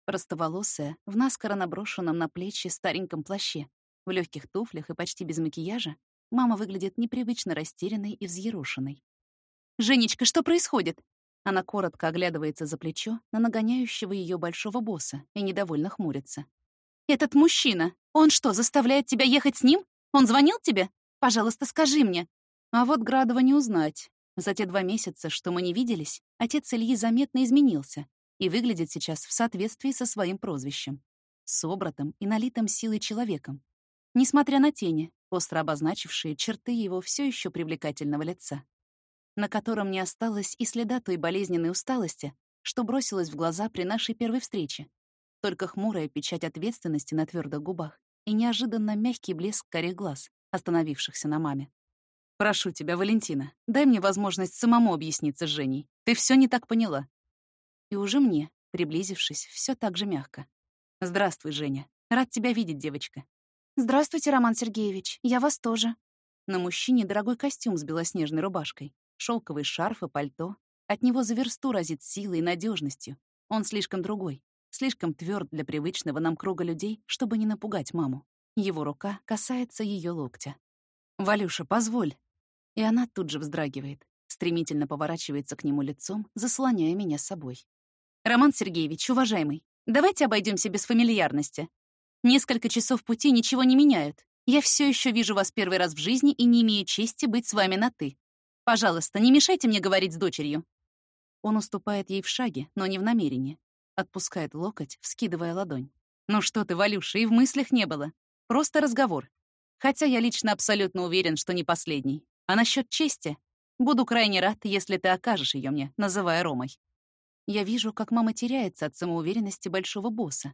[SPEAKER 1] Простоволосая, в наскоро наброшенном на плечи стареньком плаще, в легких туфлях и почти без макияжа, мама выглядит непривычно растерянной и взъерошенной. «Женечка, что происходит?» Она коротко оглядывается за плечо на нагоняющего ее большого босса и недовольно хмурится. «Этот мужчина, он что, заставляет тебя ехать с ним? Он звонил тебе? Пожалуйста, скажи мне». А вот Градова не узнать. За те два месяца, что мы не виделись, отец Ильи заметно изменился и выглядит сейчас в соответствии со своим прозвищем. Собратым и налитым силой человеком. Несмотря на тени, остро обозначившие черты его все еще привлекательного лица на котором не осталось и следа той болезненной усталости, что бросилось в глаза при нашей первой встрече. Только хмурая печать ответственности на твердых губах и неожиданно мягкий блеск корих глаз, остановившихся на маме. «Прошу тебя, Валентина, дай мне возможность самому объясниться с Женей. Ты все не так поняла». И уже мне, приблизившись, все так же мягко. «Здравствуй, Женя. Рад тебя видеть, девочка».
[SPEAKER 2] «Здравствуйте, Роман Сергеевич. Я вас тоже».
[SPEAKER 1] На мужчине дорогой костюм с белоснежной рубашкой, шелковый шарф и пальто. От него за версту разит силой и надежностью. Он слишком другой, слишком тверд для привычного нам круга людей, чтобы не напугать маму. Его рука касается ее локтя. «Валюша, позволь!» И она тут же вздрагивает, стремительно поворачивается к нему лицом, заслоняя меня собой. «Роман Сергеевич, уважаемый, давайте обойдемся без фамильярности. Несколько часов пути ничего не меняют. Я все еще вижу вас первый раз в жизни и не имею чести быть с вами на «ты». Пожалуйста, не мешайте мне говорить с дочерью». Он уступает ей в шаге, но не в намерении. Отпускает локоть, вскидывая ладонь. «Ну что ты, Валюша, и в мыслях не было. Просто разговор. Хотя я лично абсолютно уверен, что не последний. А насчет чести? Буду крайне рад, если ты окажешь ее мне, называя Ромой». Я вижу, как мама теряется от самоуверенности большого босса,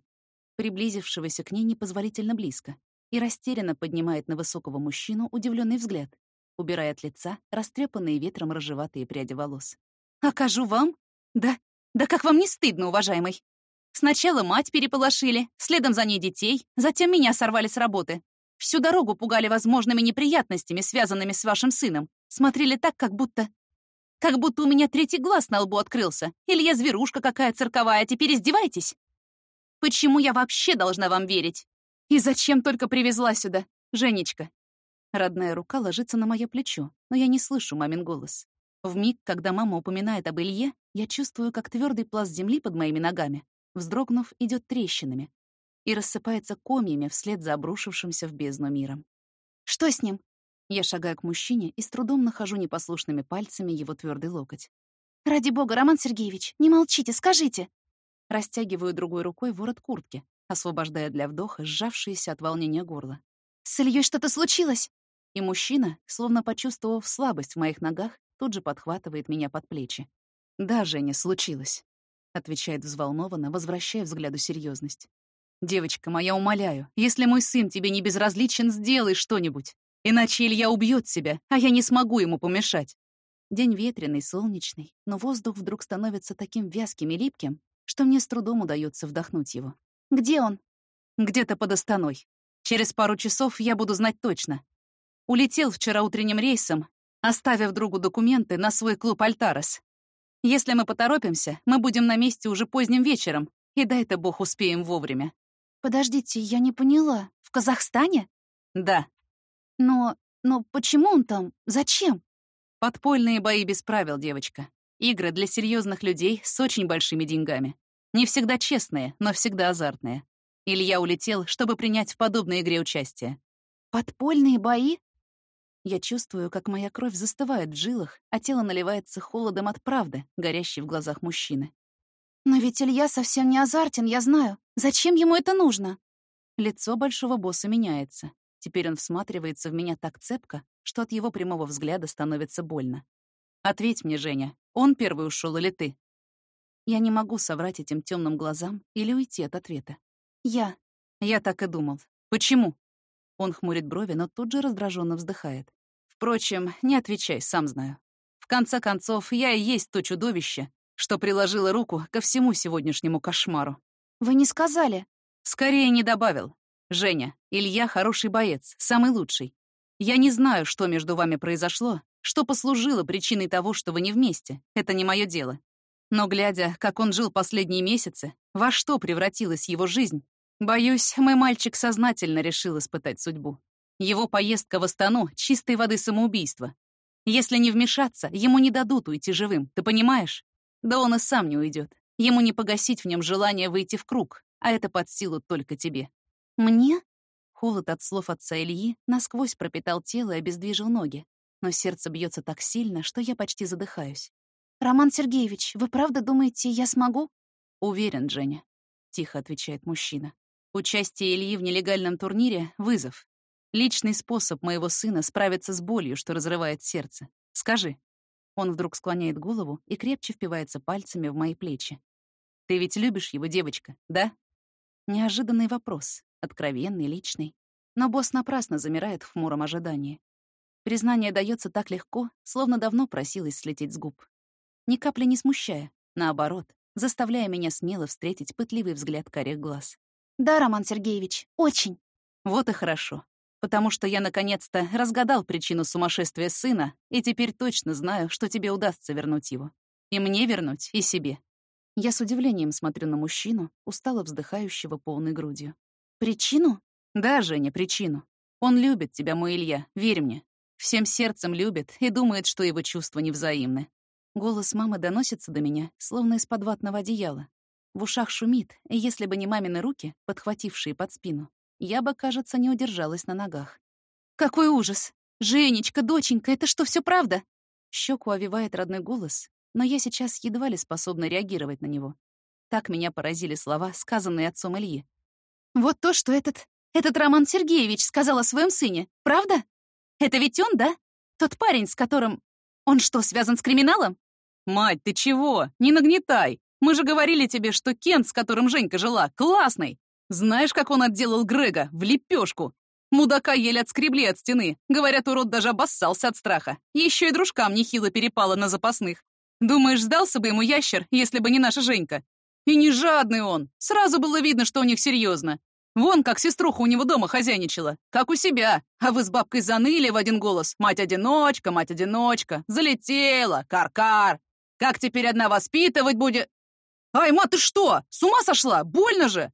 [SPEAKER 1] приблизившегося к ней непозволительно близко, и растерянно поднимает на высокого мужчину удивленный взгляд убирая от лица растрепанные ветром рыжеватые пряди волос. «Окажу вам? Да, да как вам не стыдно, уважаемый? Сначала мать переполошили, следом за ней детей, затем меня сорвали с работы. Всю дорогу пугали возможными неприятностями, связанными с вашим сыном. Смотрели так, как будто... Как будто у меня третий глаз на лбу открылся. Или я зверушка какая цирковая, теперь издеваетесь? Почему я вообще должна вам верить? И зачем только привезла сюда, Женечка? Родная рука ложится на мое плечо, но я не слышу мамин голос. В миг, когда мама упоминает об Илье, я чувствую, как твердый пласт земли под моими ногами, вздрогнув, идет трещинами и рассыпается комьями вслед за обрушившимся в бездну миром. «Что с ним?» Я шагаю к мужчине и с трудом нахожу непослушными пальцами его твердый локоть. «Ради бога, Роман Сергеевич, не молчите, скажите!» Растягиваю другой рукой ворот куртки, освобождая для вдоха сжавшееся от волнения горло. «С Ильей что-то случилось?» И мужчина, словно почувствовав слабость в моих ногах, тут же подхватывает меня под плечи. «Да, Женя, случилось», — отвечает взволнованно, возвращая взгляду серьезность. «Девочка моя, умоляю, если мой сын тебе не безразличен, сделай что-нибудь. Иначе Илья убьет себя, а я не смогу ему помешать». День ветреный, солнечный, но воздух вдруг становится таким вязким и липким, что мне с трудом удается вдохнуть его. «Где он?» «Где-то под Астаной. Через пару часов я буду знать точно. Улетел вчера утренним рейсом, оставив другу документы на свой клуб «Альтарес». Если мы поторопимся, мы будем на месте уже поздним вечером, и дай-то бог успеем вовремя.
[SPEAKER 2] Подождите, я не поняла. В Казахстане?
[SPEAKER 1] Да.
[SPEAKER 2] Но... но почему он там? Зачем?
[SPEAKER 1] Подпольные бои без правил, девочка. Игры для серьезных людей с очень большими деньгами. Не всегда честные, но всегда азартные. Илья улетел, чтобы принять в подобной игре участие.
[SPEAKER 2] Подпольные бои?
[SPEAKER 1] Я чувствую, как моя кровь застывает в жилах, а тело наливается холодом от правды, горящей в глазах мужчины.
[SPEAKER 2] «Но ведь Илья совсем не азартен, я знаю. Зачем ему это нужно?»
[SPEAKER 1] Лицо большого босса меняется. Теперь он всматривается в меня так цепко, что от его прямого взгляда становится больно. «Ответь мне, Женя, он первый ушел или ты?» Я не могу соврать этим темным глазам или уйти от ответа.
[SPEAKER 2] «Я».
[SPEAKER 1] Я так и думал. Почему? Он хмурит брови, но тут же раздраженно вздыхает. Впрочем, не отвечай, сам знаю. В конце концов, я и есть то чудовище, что приложила руку ко всему сегодняшнему кошмару.
[SPEAKER 2] Вы не сказали.
[SPEAKER 1] Скорее не добавил. Женя, Илья хороший боец, самый лучший. Я не знаю, что между вами произошло, что послужило причиной того, что вы не вместе. Это не мое дело. Но глядя, как он жил последние месяцы, во что превратилась его жизнь, боюсь, мой мальчик сознательно решил испытать судьбу. Его поездка в Астану — чистой воды самоубийство. Если не вмешаться, ему не дадут уйти живым, ты понимаешь? Да он и сам не уйдет. Ему не погасить в нем желание выйти в круг, а это под силу только тебе.
[SPEAKER 2] Мне?
[SPEAKER 1] Холод от слов отца Ильи насквозь пропитал тело и обездвижил ноги. Но сердце бьется так сильно, что я почти задыхаюсь.
[SPEAKER 2] «Роман Сергеевич, вы правда думаете, я смогу?»
[SPEAKER 1] «Уверен, Женя», — тихо отвечает мужчина. «Участие Ильи в нелегальном турнире — вызов. Личный способ моего сына справиться с болью, что разрывает сердце. Скажи». Он вдруг склоняет голову и крепче впивается пальцами в мои плечи. «Ты ведь любишь его, девочка, да?» Неожиданный вопрос, откровенный, личный. Но босс напрасно замирает в хмуром ожидании. Признание дается так легко, словно давно просилось слететь с губ ни капли не смущая, наоборот, заставляя меня смело встретить пытливый взгляд карих глаз.
[SPEAKER 2] «Да, Роман Сергеевич, очень».
[SPEAKER 1] Вот и хорошо, потому что я наконец-то разгадал причину сумасшествия сына и теперь точно знаю, что тебе удастся вернуть его. И мне вернуть, и себе. Я с удивлением смотрю на мужчину, устало вздыхающего полной грудью.
[SPEAKER 2] «Причину?»
[SPEAKER 1] «Да, Женя, причину. Он любит тебя, мой Илья, верь мне. Всем сердцем любит и думает, что его чувства невзаимны. Голос мамы доносится до меня, словно из-под ватного одеяла. В ушах шумит, и если бы не мамины руки, подхватившие под спину, я бы, кажется, не удержалась на ногах.
[SPEAKER 2] «Какой ужас! Женечка, доченька, это что, все правда?»
[SPEAKER 1] Щеку овивает родной голос, но я сейчас едва ли способна реагировать на него. Так меня поразили слова, сказанные отцом Ильи.
[SPEAKER 2] «Вот то, что этот... этот Роман Сергеевич сказал о своем сыне, правда? Это ведь он, да? Тот парень, с которым... Он что, связан с криминалом?»
[SPEAKER 1] «Мать, ты чего? Не нагнетай! Мы же говорили тебе, что Кент, с которым Женька жила, классный! Знаешь, как он отделал Грега? В лепешку! Мудака еле отскребли от стены. Говорят, урод даже обоссался от страха. Еще и дружкам нехило перепало на запасных. Думаешь, сдался бы ему ящер, если бы не наша Женька? И не жадный он. Сразу было видно, что у них серьезно. Вон как сеструха у него дома хозяйничала, как у себя. А вы с бабкой заныли в один голос. Мать-одиночка, мать-одиночка. Залетела, кар-кар. Как теперь одна воспитывать будет? Ай, ма, ты что? С ума сошла? Больно же!»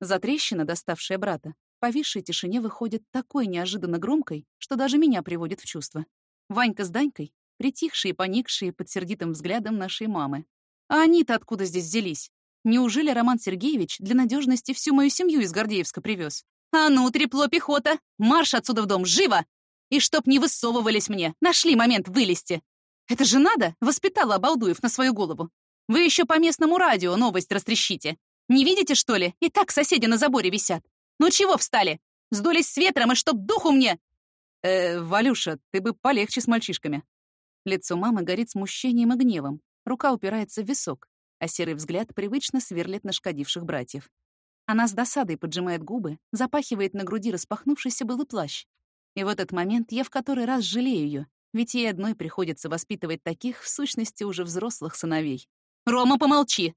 [SPEAKER 1] Затрещина, доставшая брата, повисшей тишине выходит такой неожиданно громкой, что даже меня приводит в чувство. Ванька с Данькой, притихшие и поникшие под сердитым взглядом нашей мамы. А они-то откуда здесь взялись? Неужели Роман Сергеевич для надежности всю мою семью из Гордеевска привез? А ну, трепло пехота! Марш отсюда в дом, живо! И чтоб не высовывались мне, нашли момент вылезти. Это же надо, воспитала Обалдуев на свою голову. Вы еще по местному радио новость растрещите. Не видите, что ли? И так соседи на заборе висят. Ну чего встали? Сдулись с ветром, и чтоб духу мне... Э, Валюша, ты бы полегче с мальчишками. Лицо мамы горит смущением и гневом. Рука упирается в висок, а серый взгляд привычно сверлит нашкодивших братьев. Она с досадой поджимает губы, запахивает на груди распахнувшийся был плащ. И в этот момент я в который раз жалею ее, ведь ей одной приходится воспитывать таких, в сущности, уже взрослых сыновей. «Рома, помолчи!»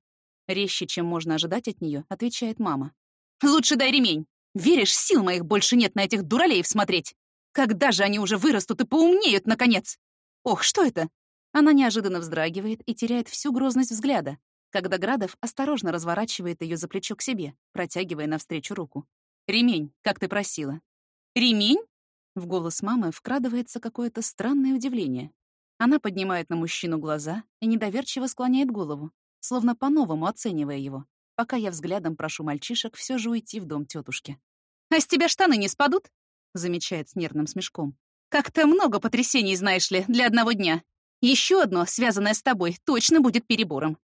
[SPEAKER 1] Резче, чем можно ожидать от нее, отвечает мама. «Лучше дай ремень! Веришь, сил моих больше нет на этих дуралеев смотреть! Когда же они уже вырастут и поумнеют, наконец? Ох, что это?» Она неожиданно вздрагивает и теряет всю грозность взгляда, когда Градов осторожно разворачивает ее за плечо к себе, протягивая навстречу руку. «Ремень, как ты просила». «Ремень?» В голос мамы вкрадывается какое-то странное удивление. Она поднимает на мужчину глаза и недоверчиво склоняет голову, словно по-новому оценивая его, пока я взглядом прошу мальчишек все же уйти в дом тетушки. «А с тебя штаны не спадут?» — замечает с нервным смешком. «Как-то много потрясений, знаешь ли, для одного дня. Еще одно, связанное с тобой, точно будет перебором».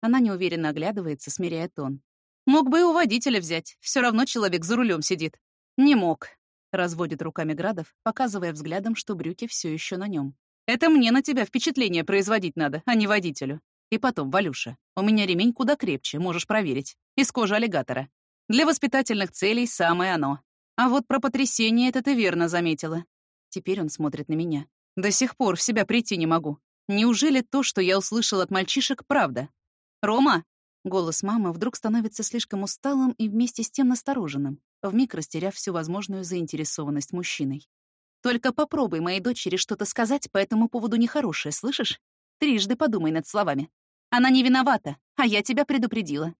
[SPEAKER 1] Она неуверенно оглядывается, смиряя тон. «Мог бы и у водителя взять, все равно человек за рулем сидит». «Не мог. Разводит руками Градов, показывая взглядом, что брюки все еще на нем. «Это мне на тебя впечатление производить надо, а не водителю. И потом, Валюша, у меня ремень куда крепче, можешь проверить. Из кожи аллигатора. Для воспитательных целей самое оно. А вот про потрясение это ты верно заметила. Теперь он смотрит на меня. До сих пор в себя прийти не могу. Неужели то, что я услышал от мальчишек, правда? «Рома!» Голос мамы вдруг становится слишком усталым и вместе с тем настороженным, вмиг растеряв всю возможную заинтересованность мужчиной. «Только попробуй моей дочери что-то сказать по этому поводу нехорошее, слышишь? Трижды подумай над словами. Она не виновата, а я тебя предупредила».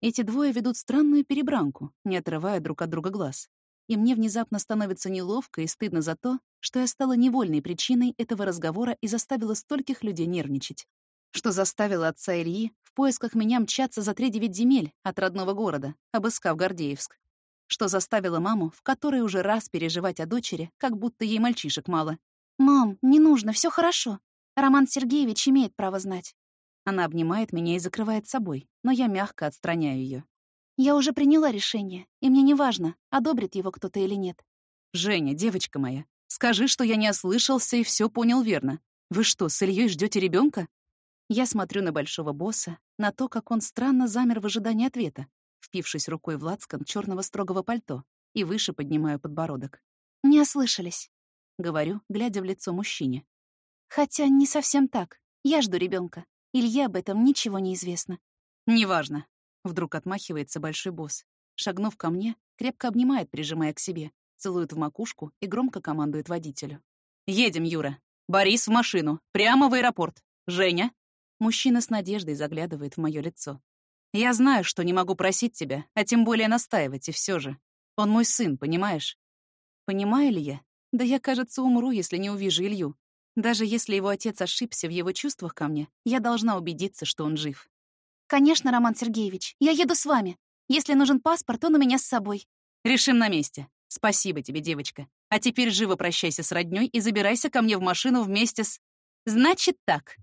[SPEAKER 1] Эти двое ведут странную перебранку, не отрывая друг от друга глаз. И мне внезапно становится неловко и стыдно за то, что я стала невольной причиной этого разговора и заставила стольких людей нервничать. Что заставило отца Ильи в поисках меня мчаться за три-девять земель от родного города, обыскав Гордеевск. Что заставило маму в которой уже раз переживать о дочери, как будто ей мальчишек мало.
[SPEAKER 2] «Мам, не нужно, все хорошо. Роман Сергеевич имеет право знать».
[SPEAKER 1] Она обнимает меня и закрывает собой, но я мягко отстраняю ее.
[SPEAKER 2] «Я уже приняла решение, и мне не важно, одобрит его кто-то или нет».
[SPEAKER 1] «Женя, девочка моя, скажи, что я не ослышался и все понял верно. Вы что, с Ильей ждете ребенка? Я смотрю на большого босса, на то, как он странно замер в ожидании ответа, впившись рукой в лацкан черного строгого пальто, и выше поднимаю подбородок.
[SPEAKER 2] «Не ослышались», —
[SPEAKER 1] говорю, глядя в лицо мужчине.
[SPEAKER 2] «Хотя не совсем так. Я жду ребенка. Илье об этом ничего не известно».
[SPEAKER 1] «Неважно», — вдруг отмахивается большой босс. Шагнув ко мне, крепко обнимает, прижимая к себе, целует в макушку и громко командует водителю. «Едем, Юра. Борис в машину. Прямо в аэропорт. Женя?» Мужчина с надеждой заглядывает в мое лицо. «Я знаю, что не могу просить тебя, а тем более настаивать, и все же. Он мой сын, понимаешь?» «Понимаю ли я? Да я, кажется, умру, если не увижу Илью. Даже если его отец ошибся в его чувствах ко мне, я должна убедиться, что он жив.
[SPEAKER 2] «Конечно, Роман Сергеевич, я еду с вами. Если нужен паспорт, он у меня с собой».
[SPEAKER 1] «Решим на месте. Спасибо тебе, девочка. А теперь живо прощайся с роднёй и забирайся ко мне в машину вместе с... Значит так».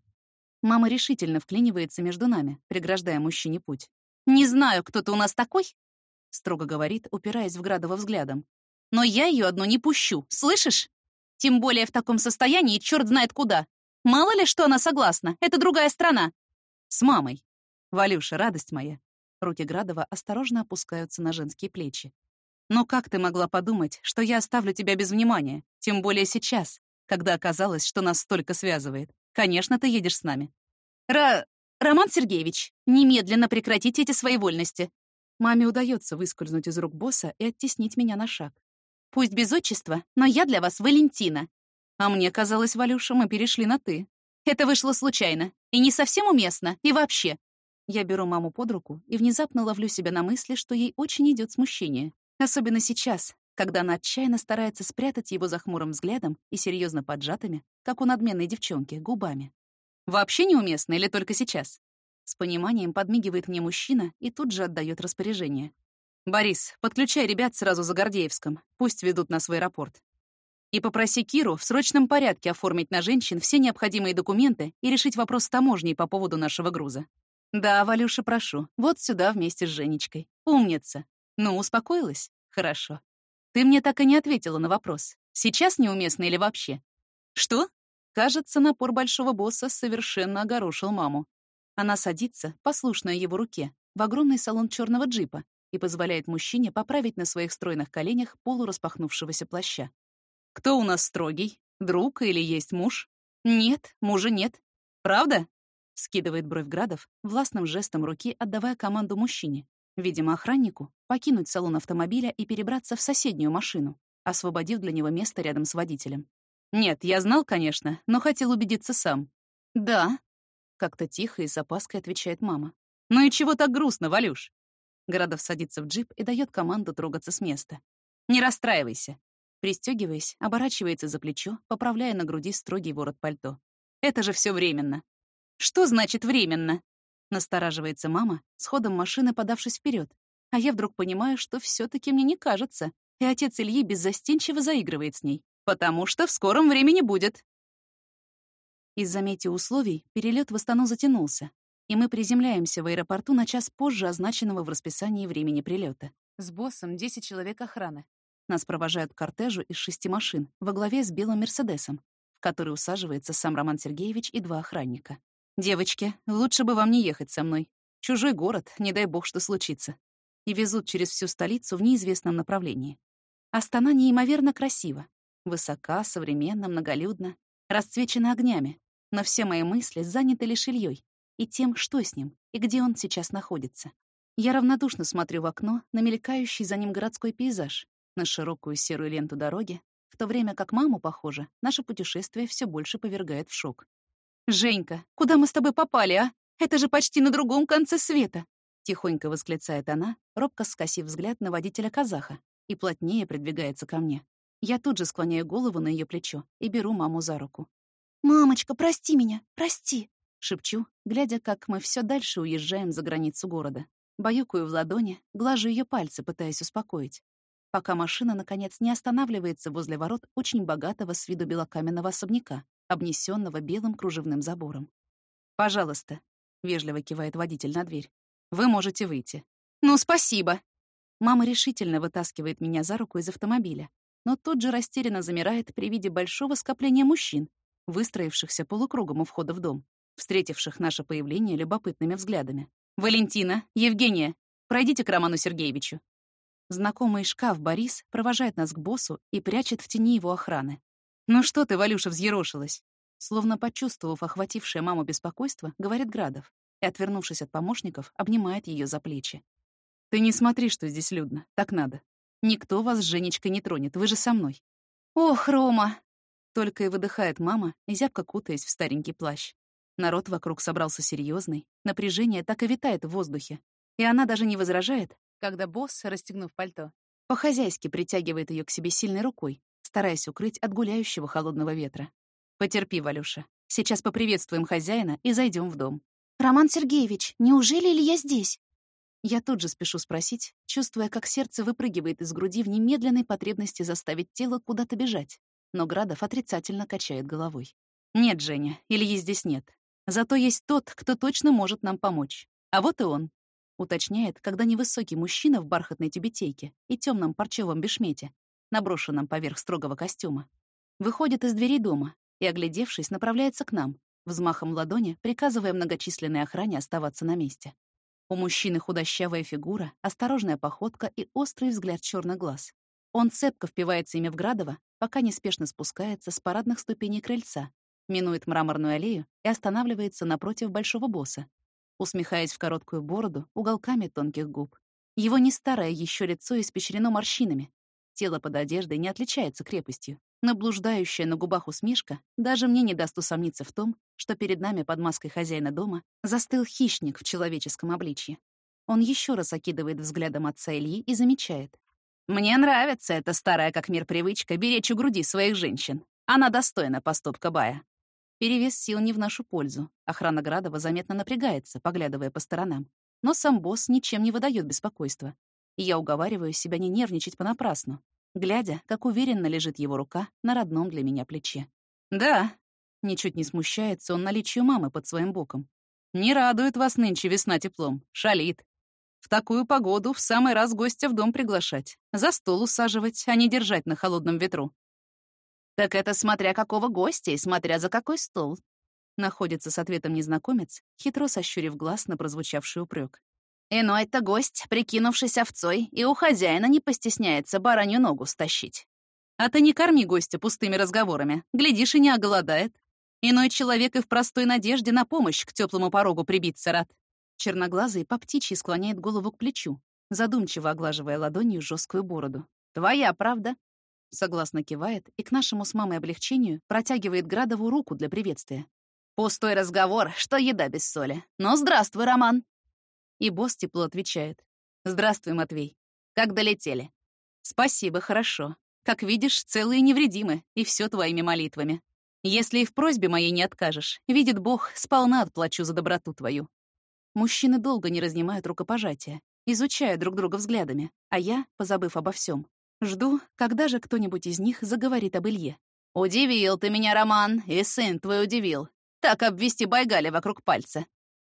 [SPEAKER 1] Мама решительно вклинивается между нами, преграждая мужчине путь. «Не знаю, кто ты у нас такой», — строго говорит, упираясь в Градова взглядом. «Но я ее одну не пущу, слышишь?» Тем более в таком состоянии черт знает куда. Мало ли, что она согласна. Это другая страна. С мамой. Валюша, радость моя. Руки Градова осторожно опускаются на женские плечи. Но как ты могла подумать, что я оставлю тебя без внимания? Тем более сейчас, когда оказалось, что нас столько связывает. Конечно, ты едешь с нами. Ра... Роман Сергеевич, немедленно прекратите эти свои вольности. Маме удается выскользнуть из рук босса и оттеснить меня на шаг. Пусть без отчества, но я для вас Валентина. А мне казалось, Валюша, мы перешли на «ты». Это вышло случайно. И не совсем уместно. И вообще. Я беру маму под руку и внезапно ловлю себя на мысли, что ей очень идет смущение. Особенно сейчас, когда она отчаянно старается спрятать его за хмурым взглядом и серьезно поджатыми, как у надменной девчонки, губами. Вообще неуместно или только сейчас? С пониманием подмигивает мне мужчина и тут же отдает распоряжение. «Борис, подключай ребят сразу за Гордеевском. Пусть ведут нас в аэропорт. И попроси Киру в срочном порядке оформить на женщин все необходимые документы и решить вопрос с таможней по поводу нашего груза. Да, Валюша, прошу, вот сюда вместе с Женечкой. Умница. Ну, успокоилась? Хорошо. Ты мне так и не ответила на вопрос. Сейчас неуместно или вообще? Что? Кажется, напор большого босса совершенно огорошил маму. Она садится, послушная его руке, в огромный салон черного джипа и позволяет мужчине поправить на своих стройных коленях полураспахнувшегося плаща. «Кто у нас строгий? Друг или есть муж?» «Нет, мужа нет. Правда?» — скидывает бровь Градов, властным жестом руки отдавая команду мужчине, видимо, охраннику, покинуть салон автомобиля и перебраться в соседнюю машину, освободив для него место рядом с водителем. «Нет, я знал, конечно, но хотел убедиться сам». «Да», — как-то тихо и с опаской отвечает мама. «Ну и чего так грустно, Валюш? Градов садится в джип и дает команду трогаться с места. «Не расстраивайся». Пристегиваясь, оборачивается за плечо, поправляя на груди строгий ворот пальто. «Это же все временно». «Что значит временно?» Настораживается мама, с ходом машины подавшись вперед. А я вдруг понимаю, что все таки мне не кажется, и отец Ильи беззастенчиво заигрывает с ней. «Потому что в скором времени будет». Из-за метеоусловий перелет в Астану затянулся, и мы приземляемся в аэропорту на час позже означенного в расписании времени прилета. С боссом 10 человек охраны. Нас провожают к кортежу из шести машин во главе с белым «Мерседесом», в который усаживается сам Роман Сергеевич и два охранника. «Девочки, лучше бы вам не ехать со мной. Чужой город, не дай бог, что случится». И везут через всю столицу в неизвестном направлении. Астана неимоверно красива. Высока, современна, многолюдна, расцвечена огнями. Но все мои мысли заняты лишь Ильей и тем, что с ним и где он сейчас находится. Я равнодушно смотрю в окно на мелькающий за ним городской пейзаж, на широкую серую ленту дороги, в то время как маму, похоже, наше путешествие все больше повергает в шок. «Женька, куда мы с тобой попали, а? Это же почти на другом конце света!» Тихонько восклицает она, робко скосив взгляд на водителя казаха, и плотнее придвигается ко мне. Я тут же склоняю голову на ее плечо и беру маму за руку.
[SPEAKER 2] «Мамочка, прости меня, прости!»
[SPEAKER 1] Шепчу, глядя, как мы все дальше уезжаем за границу города. Баюкаю в ладони, глажу ее пальцы, пытаясь успокоить. Пока машина, наконец, не останавливается возле ворот очень богатого с виду белокаменного особняка, обнесенного белым кружевным забором. «Пожалуйста», — вежливо кивает водитель на дверь. «Вы можете выйти». «Ну, спасибо!» Мама решительно вытаскивает меня за руку из автомобиля, но тут же растерянно замирает при виде большого скопления мужчин, выстроившихся полукругом у входа в дом, встретивших наше появление любопытными взглядами. «Валентина! Евгения! Пройдите к Роману Сергеевичу!» Знакомый шкаф Борис провожает нас к боссу и прячет в тени его охраны. «Ну что ты, Валюша, взъерошилась?» Словно почувствовав охватившее маму беспокойство, говорит Градов и, отвернувшись от помощников, обнимает ее за плечи. «Ты не смотри, что здесь людно. Так надо. Никто вас с Женечкой не тронет, вы же со мной».
[SPEAKER 2] «Ох, Рома!»
[SPEAKER 1] Только и выдыхает мама, зябко кутаясь в старенький плащ. Народ вокруг собрался серьезный, напряжение так и витает в воздухе. И она даже не возражает, когда босс, расстегнув пальто, по-хозяйски притягивает ее к себе сильной рукой, стараясь укрыть от гуляющего холодного ветра. «Потерпи, Валюша. Сейчас поприветствуем хозяина и зайдем в дом».
[SPEAKER 2] «Роман Сергеевич, неужели ли я здесь?»
[SPEAKER 1] Я тут же спешу спросить, чувствуя, как сердце выпрыгивает из груди в немедленной потребности заставить тело куда-то бежать. Но Градов отрицательно качает головой. «Нет, Женя, Ильи здесь нет. Зато есть тот, кто точно может нам помочь. А вот и он», — уточняет, когда невысокий мужчина в бархатной тюбетейке и темном парчевом бешмете, наброшенном поверх строгого костюма, выходит из дверей дома и, оглядевшись, направляется к нам, взмахом ладони приказывая многочисленной охране оставаться на месте. У мужчины худощавая фигура, осторожная походка и острый взгляд черных глаз. Он цепко впивается ими в Градова, пока неспешно спускается с парадных ступеней крыльца, минует мраморную аллею и останавливается напротив большого босса, усмехаясь в короткую бороду уголками тонких губ. Его не старое еще лицо испещрено морщинами. Тело под одеждой не отличается крепостью, но блуждающая на губах усмешка даже мне не даст усомниться в том, что перед нами под маской хозяина дома застыл хищник в человеческом обличье. Он еще раз окидывает взглядом отца Ильи и замечает. «Мне нравится эта старая как мир привычка беречь у груди своих женщин. Она достойна поступка Бая». Перевес сил не в нашу пользу. Охрана Градова заметно напрягается, поглядывая по сторонам. Но сам босс ничем не выдает беспокойства. И я уговариваю себя не нервничать понапрасну, глядя, как уверенно лежит его рука на родном для меня плече. «Да», — ничуть не смущается он наличию мамы под своим боком. «Не радует вас нынче весна теплом, шалит. В такую погоду в самый раз гостя в дом приглашать, за стол усаживать, а не держать на холодном ветру». «Так это смотря какого гостя и смотря за какой стол», — находится с ответом незнакомец, хитро сощурив глаз на прозвучавший упрек. Иной-то гость, прикинувшись овцой, и у хозяина не постесняется баранью ногу стащить. А ты не корми гостя пустыми разговорами, глядишь и не оголодает. Иной человек и в простой надежде на помощь к теплому порогу прибиться рад. Черноглазый по птичьи склоняет голову к плечу, задумчиво оглаживая ладонью жесткую бороду. «Твоя правда?» Согласно кивает и к нашему с мамой облегчению протягивает Градову руку для приветствия. «Пустой разговор, что еда без соли. Ну, здравствуй, Роман!» И босс тепло отвечает. «Здравствуй, Матвей. Как долетели?» «Спасибо, хорошо. Как видишь, целые невредимы, и все твоими молитвами. Если и в просьбе моей не откажешь, видит Бог, сполна отплачу за доброту твою». Мужчины долго не разнимают рукопожатия, изучая друг друга взглядами, а я, позабыв обо всем, жду, когда же кто-нибудь из них заговорит об Илье. «Удивил ты меня, Роман, и сын твой удивил. Так обвести Байгали вокруг пальца.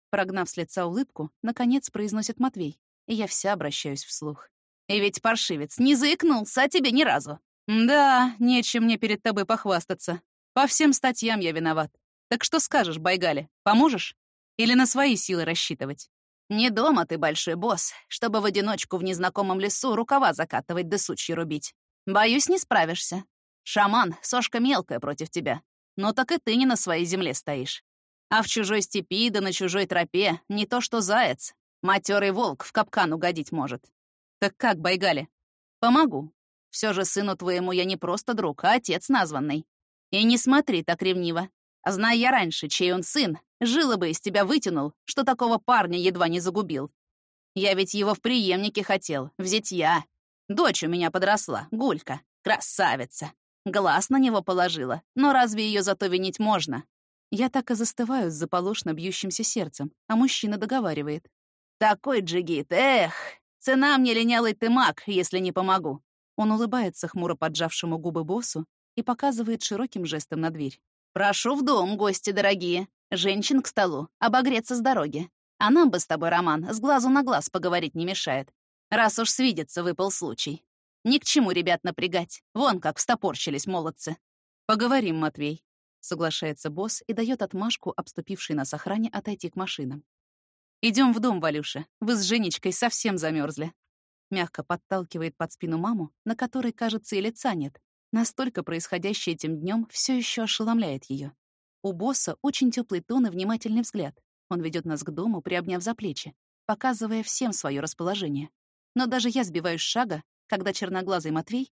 [SPEAKER 1] Прогнав с лица улыбку, наконец произносит Матвей, и я вся обращаюсь вслух. «И ведь паршивец не заикнулся о тебе ни разу!» «Да, нечем мне перед тобой похвастаться. По всем статьям я виноват. Так что скажешь, Байгали, поможешь? Или на свои силы рассчитывать?» «Не дома ты, большой босс, чтобы в одиночку в незнакомом лесу рукава закатывать да сучьи рубить. Боюсь, не справишься. Шаман, сошка мелкая против тебя. Но так и ты не на своей земле стоишь. А в чужой степи да на чужой тропе не то что заяц. Матерый волк в капкан угодить может. Так как, Байгали? Помогу. Все же сыну твоему я не просто друг, а отец названный. И не смотри так ревниво. Зная я раньше, чей он сын, жило бы из тебя вытянул, что такого парня едва не загубил. Я ведь его в преемнике хотел, взять я. Дочь у меня подросла, Гулька, красавица. Глаз на него положила, но разве ее зато винить можно? Я так и застываю с заполошно бьющимся сердцем, а мужчина договаривает. «Такой джигит, эх! Цена мне линялый ты маг, если не помогу!» Он улыбается хмуро поджавшему губы боссу и показывает широким жестом на дверь. «Прошу в дом, гости дорогие. Женщин к столу. Обогреться с дороги. А нам бы с тобой, Роман, с глазу на глаз поговорить не мешает. Раз уж свидеться выпал случай. Ни к чему ребят напрягать. Вон как встопорчились молодцы. Поговорим, Матвей. Соглашается босс и дает отмашку обступившей нас охране отойти к машинам. Идем в дом, Валюша. Вы с Женечкой совсем замерзли. Мягко подталкивает под спину маму, на которой, кажется, и лица нет. Настолько происходящее этим днем все еще ошеломляет ее. У босса очень теплый тон и внимательный взгляд. Он ведет нас к дому, приобняв за плечи, показывая всем свое расположение. Но даже я сбиваюсь с шага, когда черноглазый Матвей,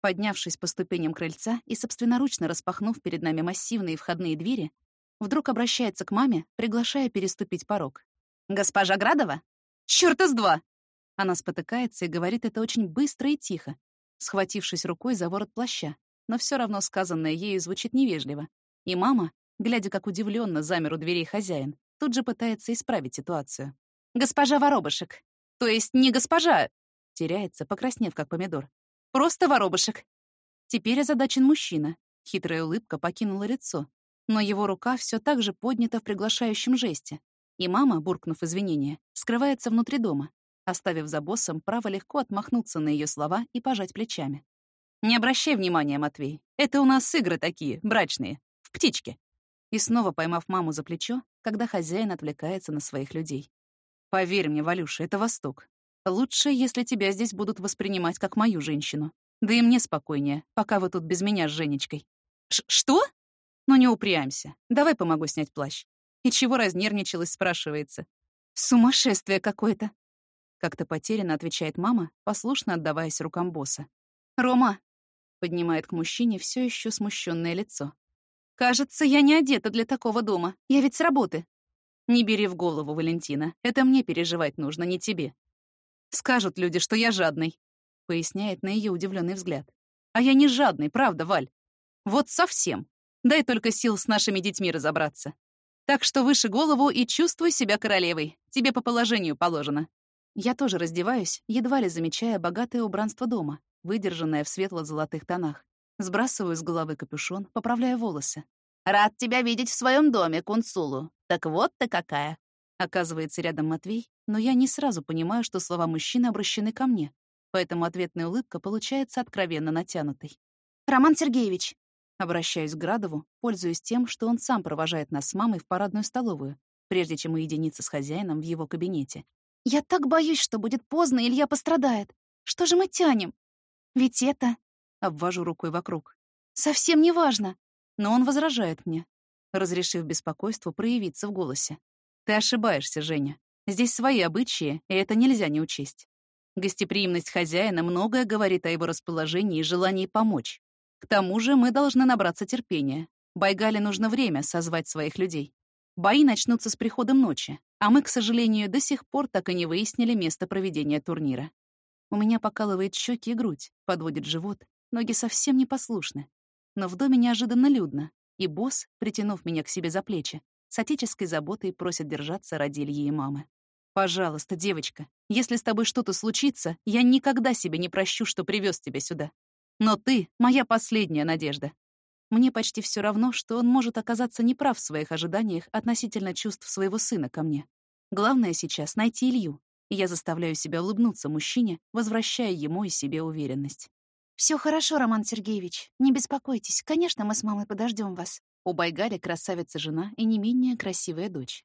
[SPEAKER 1] поднявшись по ступеням крыльца и собственноручно распахнув перед нами массивные входные двери, вдруг обращается к маме, приглашая переступить порог. «Госпожа Градова? Чёрт из два!» Она спотыкается и говорит это очень быстро и тихо, схватившись рукой за ворот плаща, но все равно сказанное ею звучит невежливо. И мама, глядя, как удивленно замер у дверей хозяин, тут же пытается исправить ситуацию. «Госпожа Воробышек! То есть не госпожа, Теряется, покраснев, как помидор. «Просто воробышек!» Теперь озадачен мужчина. Хитрая улыбка покинула лицо. Но его рука все так же поднята в приглашающем жесте. И мама, буркнув извинения, скрывается внутри дома, оставив за боссом право легко отмахнуться на ее слова и пожать плечами. «Не обращай внимания, Матвей. Это у нас игры такие, брачные, в птичке». И снова поймав маму за плечо, когда хозяин отвлекается на своих людей. «Поверь мне, Валюша, это Восток. Лучше, если тебя здесь будут воспринимать как мою женщину. Да и мне спокойнее, пока вы тут без меня с Женечкой. Ш что? Ну не упрямься. Давай помогу снять плащ. И чего разнервничалась, спрашивается. Сумасшествие какое-то. Как-то потерянно отвечает мама, послушно отдаваясь рукам босса. «Рома!» — поднимает к мужчине все еще смущенное лицо. «Кажется, я не одета для такого дома. Я ведь с работы». «Не бери в голову, Валентина. Это мне переживать нужно, не тебе. Скажут люди, что я жадный, поясняет на ее удивленный взгляд. А я не жадный, правда, Валь? Вот совсем. Дай только сил с нашими детьми разобраться. Так что выше голову и чувствуй себя королевой. Тебе по положению положено. Я тоже раздеваюсь, едва ли замечая богатое убранство дома, выдержанное в светло-золотых тонах. Сбрасываю с головы капюшон, поправляя волосы. «Рад тебя видеть в своем доме, Кунсулу. Так вот ты какая!» Оказывается, рядом Матвей, но я не сразу понимаю, что слова мужчины обращены ко мне, поэтому ответная улыбка получается откровенно натянутой. «Роман Сергеевич!» Обращаюсь к Градову, пользуясь тем, что он сам провожает нас с мамой в парадную столовую, прежде чем уединиться с хозяином в его кабинете. «Я так боюсь, что будет поздно, Илья пострадает. Что же мы тянем? Ведь это...» Обвожу рукой вокруг. «Совсем не важно!» Но он возражает мне, разрешив беспокойству проявиться в голосе. Ты ошибаешься, Женя. Здесь свои обычаи, и это нельзя не учесть. Гостеприимность хозяина многое говорит о его расположении и желании помочь. К тому же мы должны набраться терпения. Байгале нужно время созвать своих людей. Бои начнутся с приходом ночи, а мы, к сожалению, до сих пор так и не выяснили место проведения турнира. У меня покалывает щеки и грудь, подводит живот, ноги совсем непослушны. Но в доме неожиданно людно, и босс, притянув меня к себе за плечи, с отеческой заботой просят держаться ради Ильи и мамы. «Пожалуйста, девочка, если с тобой что-то случится, я никогда себе не прощу, что привез тебя сюда. Но ты — моя последняя надежда. Мне почти все равно, что он может оказаться неправ в своих ожиданиях относительно чувств своего сына ко мне. Главное сейчас — найти Илью, я заставляю себя улыбнуться мужчине, возвращая ему и себе уверенность. Все хорошо, Роман Сергеевич. Не беспокойтесь. Конечно, мы с мамой подождем вас. У Байгаля красавица-жена и не менее красивая дочь.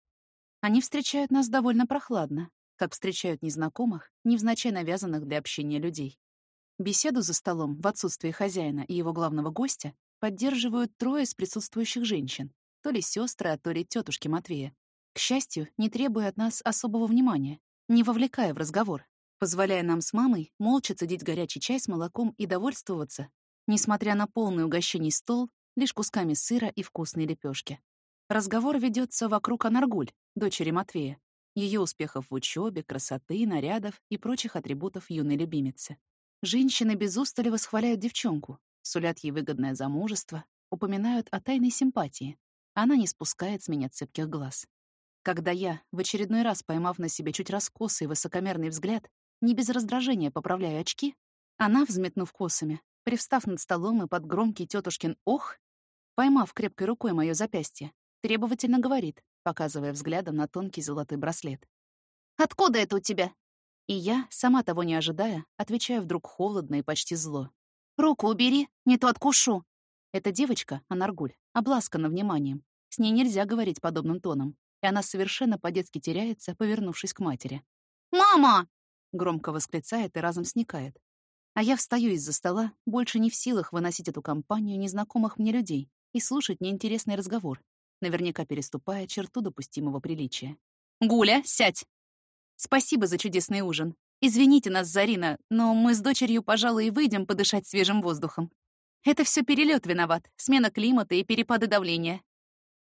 [SPEAKER 1] Они встречают нас довольно прохладно, как встречают незнакомых, невзначай навязанных для общения людей. Беседу за столом в отсутствие хозяина и его главного гостя поддерживают трое из присутствующих женщин, то ли сестры, а то ли тетушки Матвея. К счастью, не требуя от нас особого внимания, не вовлекая в разговор, позволяя нам с мамой молча цедить горячий чай с молоком и довольствоваться, несмотря на полный угощений стол, лишь кусками сыра и вкусной лепешки. Разговор ведется вокруг Анаргуль, дочери Матвея, ее успехов в учебе, красоты, нарядов и прочих атрибутов юной любимицы. Женщины без устали восхваляют девчонку, сулят ей выгодное замужество, упоминают о тайной симпатии. Она не спускает с меня цепких глаз. Когда я, в очередной раз поймав на себе чуть раскосый высокомерный взгляд, не без раздражения поправляю очки, она, взметнув косами, привстав над столом и под громкий тетушкин «ох», поймав крепкой рукой мое запястье, требовательно говорит, показывая взглядом на тонкий золотой браслет.
[SPEAKER 2] «Откуда это у тебя?»
[SPEAKER 1] И я, сама того не ожидая, отвечаю вдруг холодно и почти зло.
[SPEAKER 2] «Руку убери, не то откушу!»
[SPEAKER 1] Эта девочка, Анаргуль, обласкана вниманием. С ней нельзя говорить подобным тоном, и она совершенно по-детски теряется, повернувшись к матери.
[SPEAKER 2] «Мама!»
[SPEAKER 1] — громко восклицает и разом сникает. А я встаю из-за стола, больше не в силах выносить эту компанию незнакомых мне людей и слушать неинтересный разговор, наверняка переступая черту допустимого приличия.
[SPEAKER 2] «Гуля, сядь!»
[SPEAKER 1] Спасибо за чудесный ужин. Извините нас, Зарина, но мы с дочерью, пожалуй, выйдем подышать свежим воздухом. Это все перелет виноват, смена климата и перепады давления.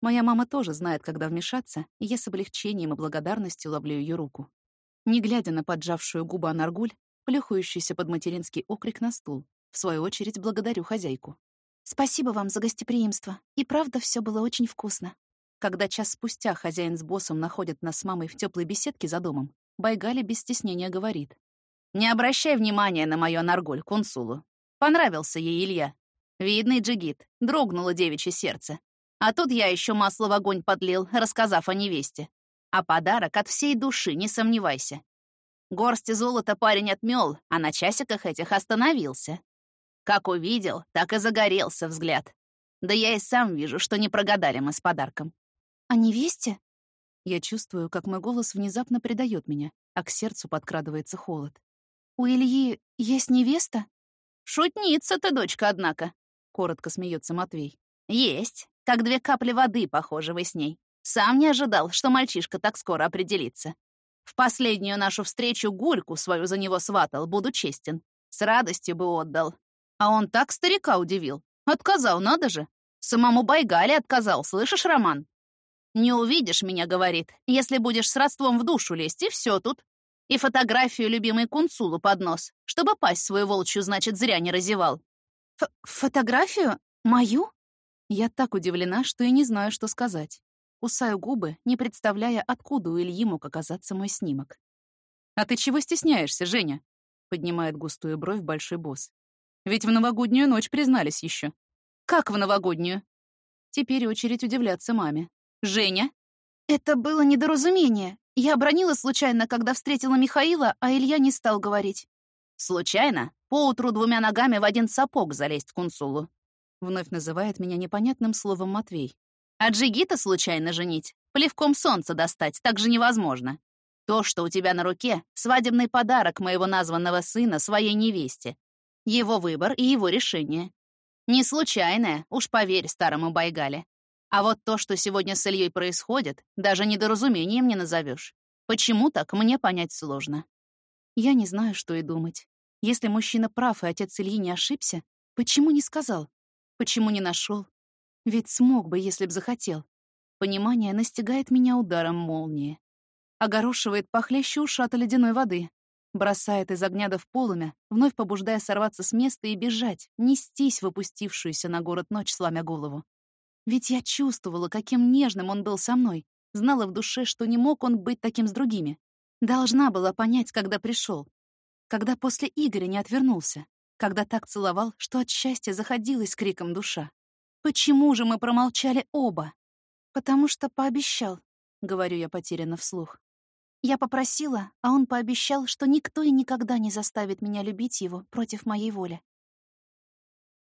[SPEAKER 1] Моя мама тоже знает, когда вмешаться, и я с облегчением и благодарностью ловлю ее руку. Не глядя на поджавшую губу Анаргуль, плюхающуюся под материнский окрик на стул, в свою очередь благодарю хозяйку.
[SPEAKER 2] «Спасибо вам за гостеприимство. И правда, все было очень вкусно».
[SPEAKER 1] Когда час спустя хозяин с боссом находят нас с мамой в теплой беседке за домом, Байгали без стеснения говорит. «Не обращай внимания на мою Нарголь, кунсулу. Понравился ей Илья. Видный джигит, дрогнуло девичье сердце. А тут я еще масло в огонь подлил, рассказав о невесте. А подарок от всей души, не сомневайся. Горсти золота парень отмел, а на часиках этих остановился. Как увидел, так и загорелся взгляд. Да я и сам вижу, что не прогадали мы с подарком.
[SPEAKER 2] «О невесте?»
[SPEAKER 1] Я чувствую, как мой голос внезапно предает меня, а к сердцу подкрадывается холод.
[SPEAKER 2] «У Ильи есть невеста?»
[SPEAKER 1] «Шутница ты, дочка, однако», — коротко смеется Матвей. «Есть, как две капли воды, похоже, вы с ней. Сам не ожидал, что мальчишка так скоро определится. В последнюю нашу встречу гульку свою за него сватал, буду честен. С радостью бы отдал. А он так старика удивил. Отказал, надо же. Самому Байгале отказал, слышишь, Роман? «Не увидишь меня», — говорит, «если будешь с родством в душу лезть, и все тут. И фотографию любимой кунцулу под нос, чтобы пасть свою волчью, значит, зря не разевал».
[SPEAKER 2] Ф «Фотографию? Мою?»
[SPEAKER 1] Я так удивлена, что и не знаю, что сказать. Кусаю губы, не представляя, откуда у Ильи мог оказаться мой снимок. «А ты чего стесняешься, Женя?» — поднимает густую бровь большой босс. «Ведь в новогоднюю ночь признались еще. «Как в новогоднюю?» Теперь очередь удивляться маме. Женя?»
[SPEAKER 2] «Это было недоразумение. Я обронила случайно, когда встретила Михаила, а Илья не стал говорить».
[SPEAKER 1] «Случайно? Поутру двумя ногами в один сапог залезть к кунсулу». Вновь называет меня непонятным словом Матвей. «А джигита случайно женить? Плевком солнца достать так же невозможно. То, что у тебя на руке, свадебный подарок моего названного сына своей невесте. Его выбор и его решение. Не случайное, уж поверь старому Байгале. А вот то, что сегодня с Ильей происходит, даже недоразумением не назовешь. Почему так, мне понять сложно. Я не знаю, что и думать. Если мужчина прав, и отец Ильи не ошибся, почему не сказал? Почему не нашел? Ведь смог бы, если б захотел. Понимание настигает меня ударом молнии. Огорошивает похлеще ушата ледяной воды. Бросает из огня до в полумя, вновь побуждая сорваться с места и бежать, нестись в опустившуюся на город ночь, сломя голову. Ведь я чувствовала, каким нежным он был со мной, знала в душе, что не мог он быть таким с другими. Должна была понять, когда пришел, когда после Игоря не отвернулся, когда так целовал, что от счастья заходилась криком душа. Почему же мы промолчали оба?
[SPEAKER 2] Потому что пообещал, — говорю я потерянно вслух. Я попросила, а он пообещал, что никто и никогда не заставит меня любить его против моей воли.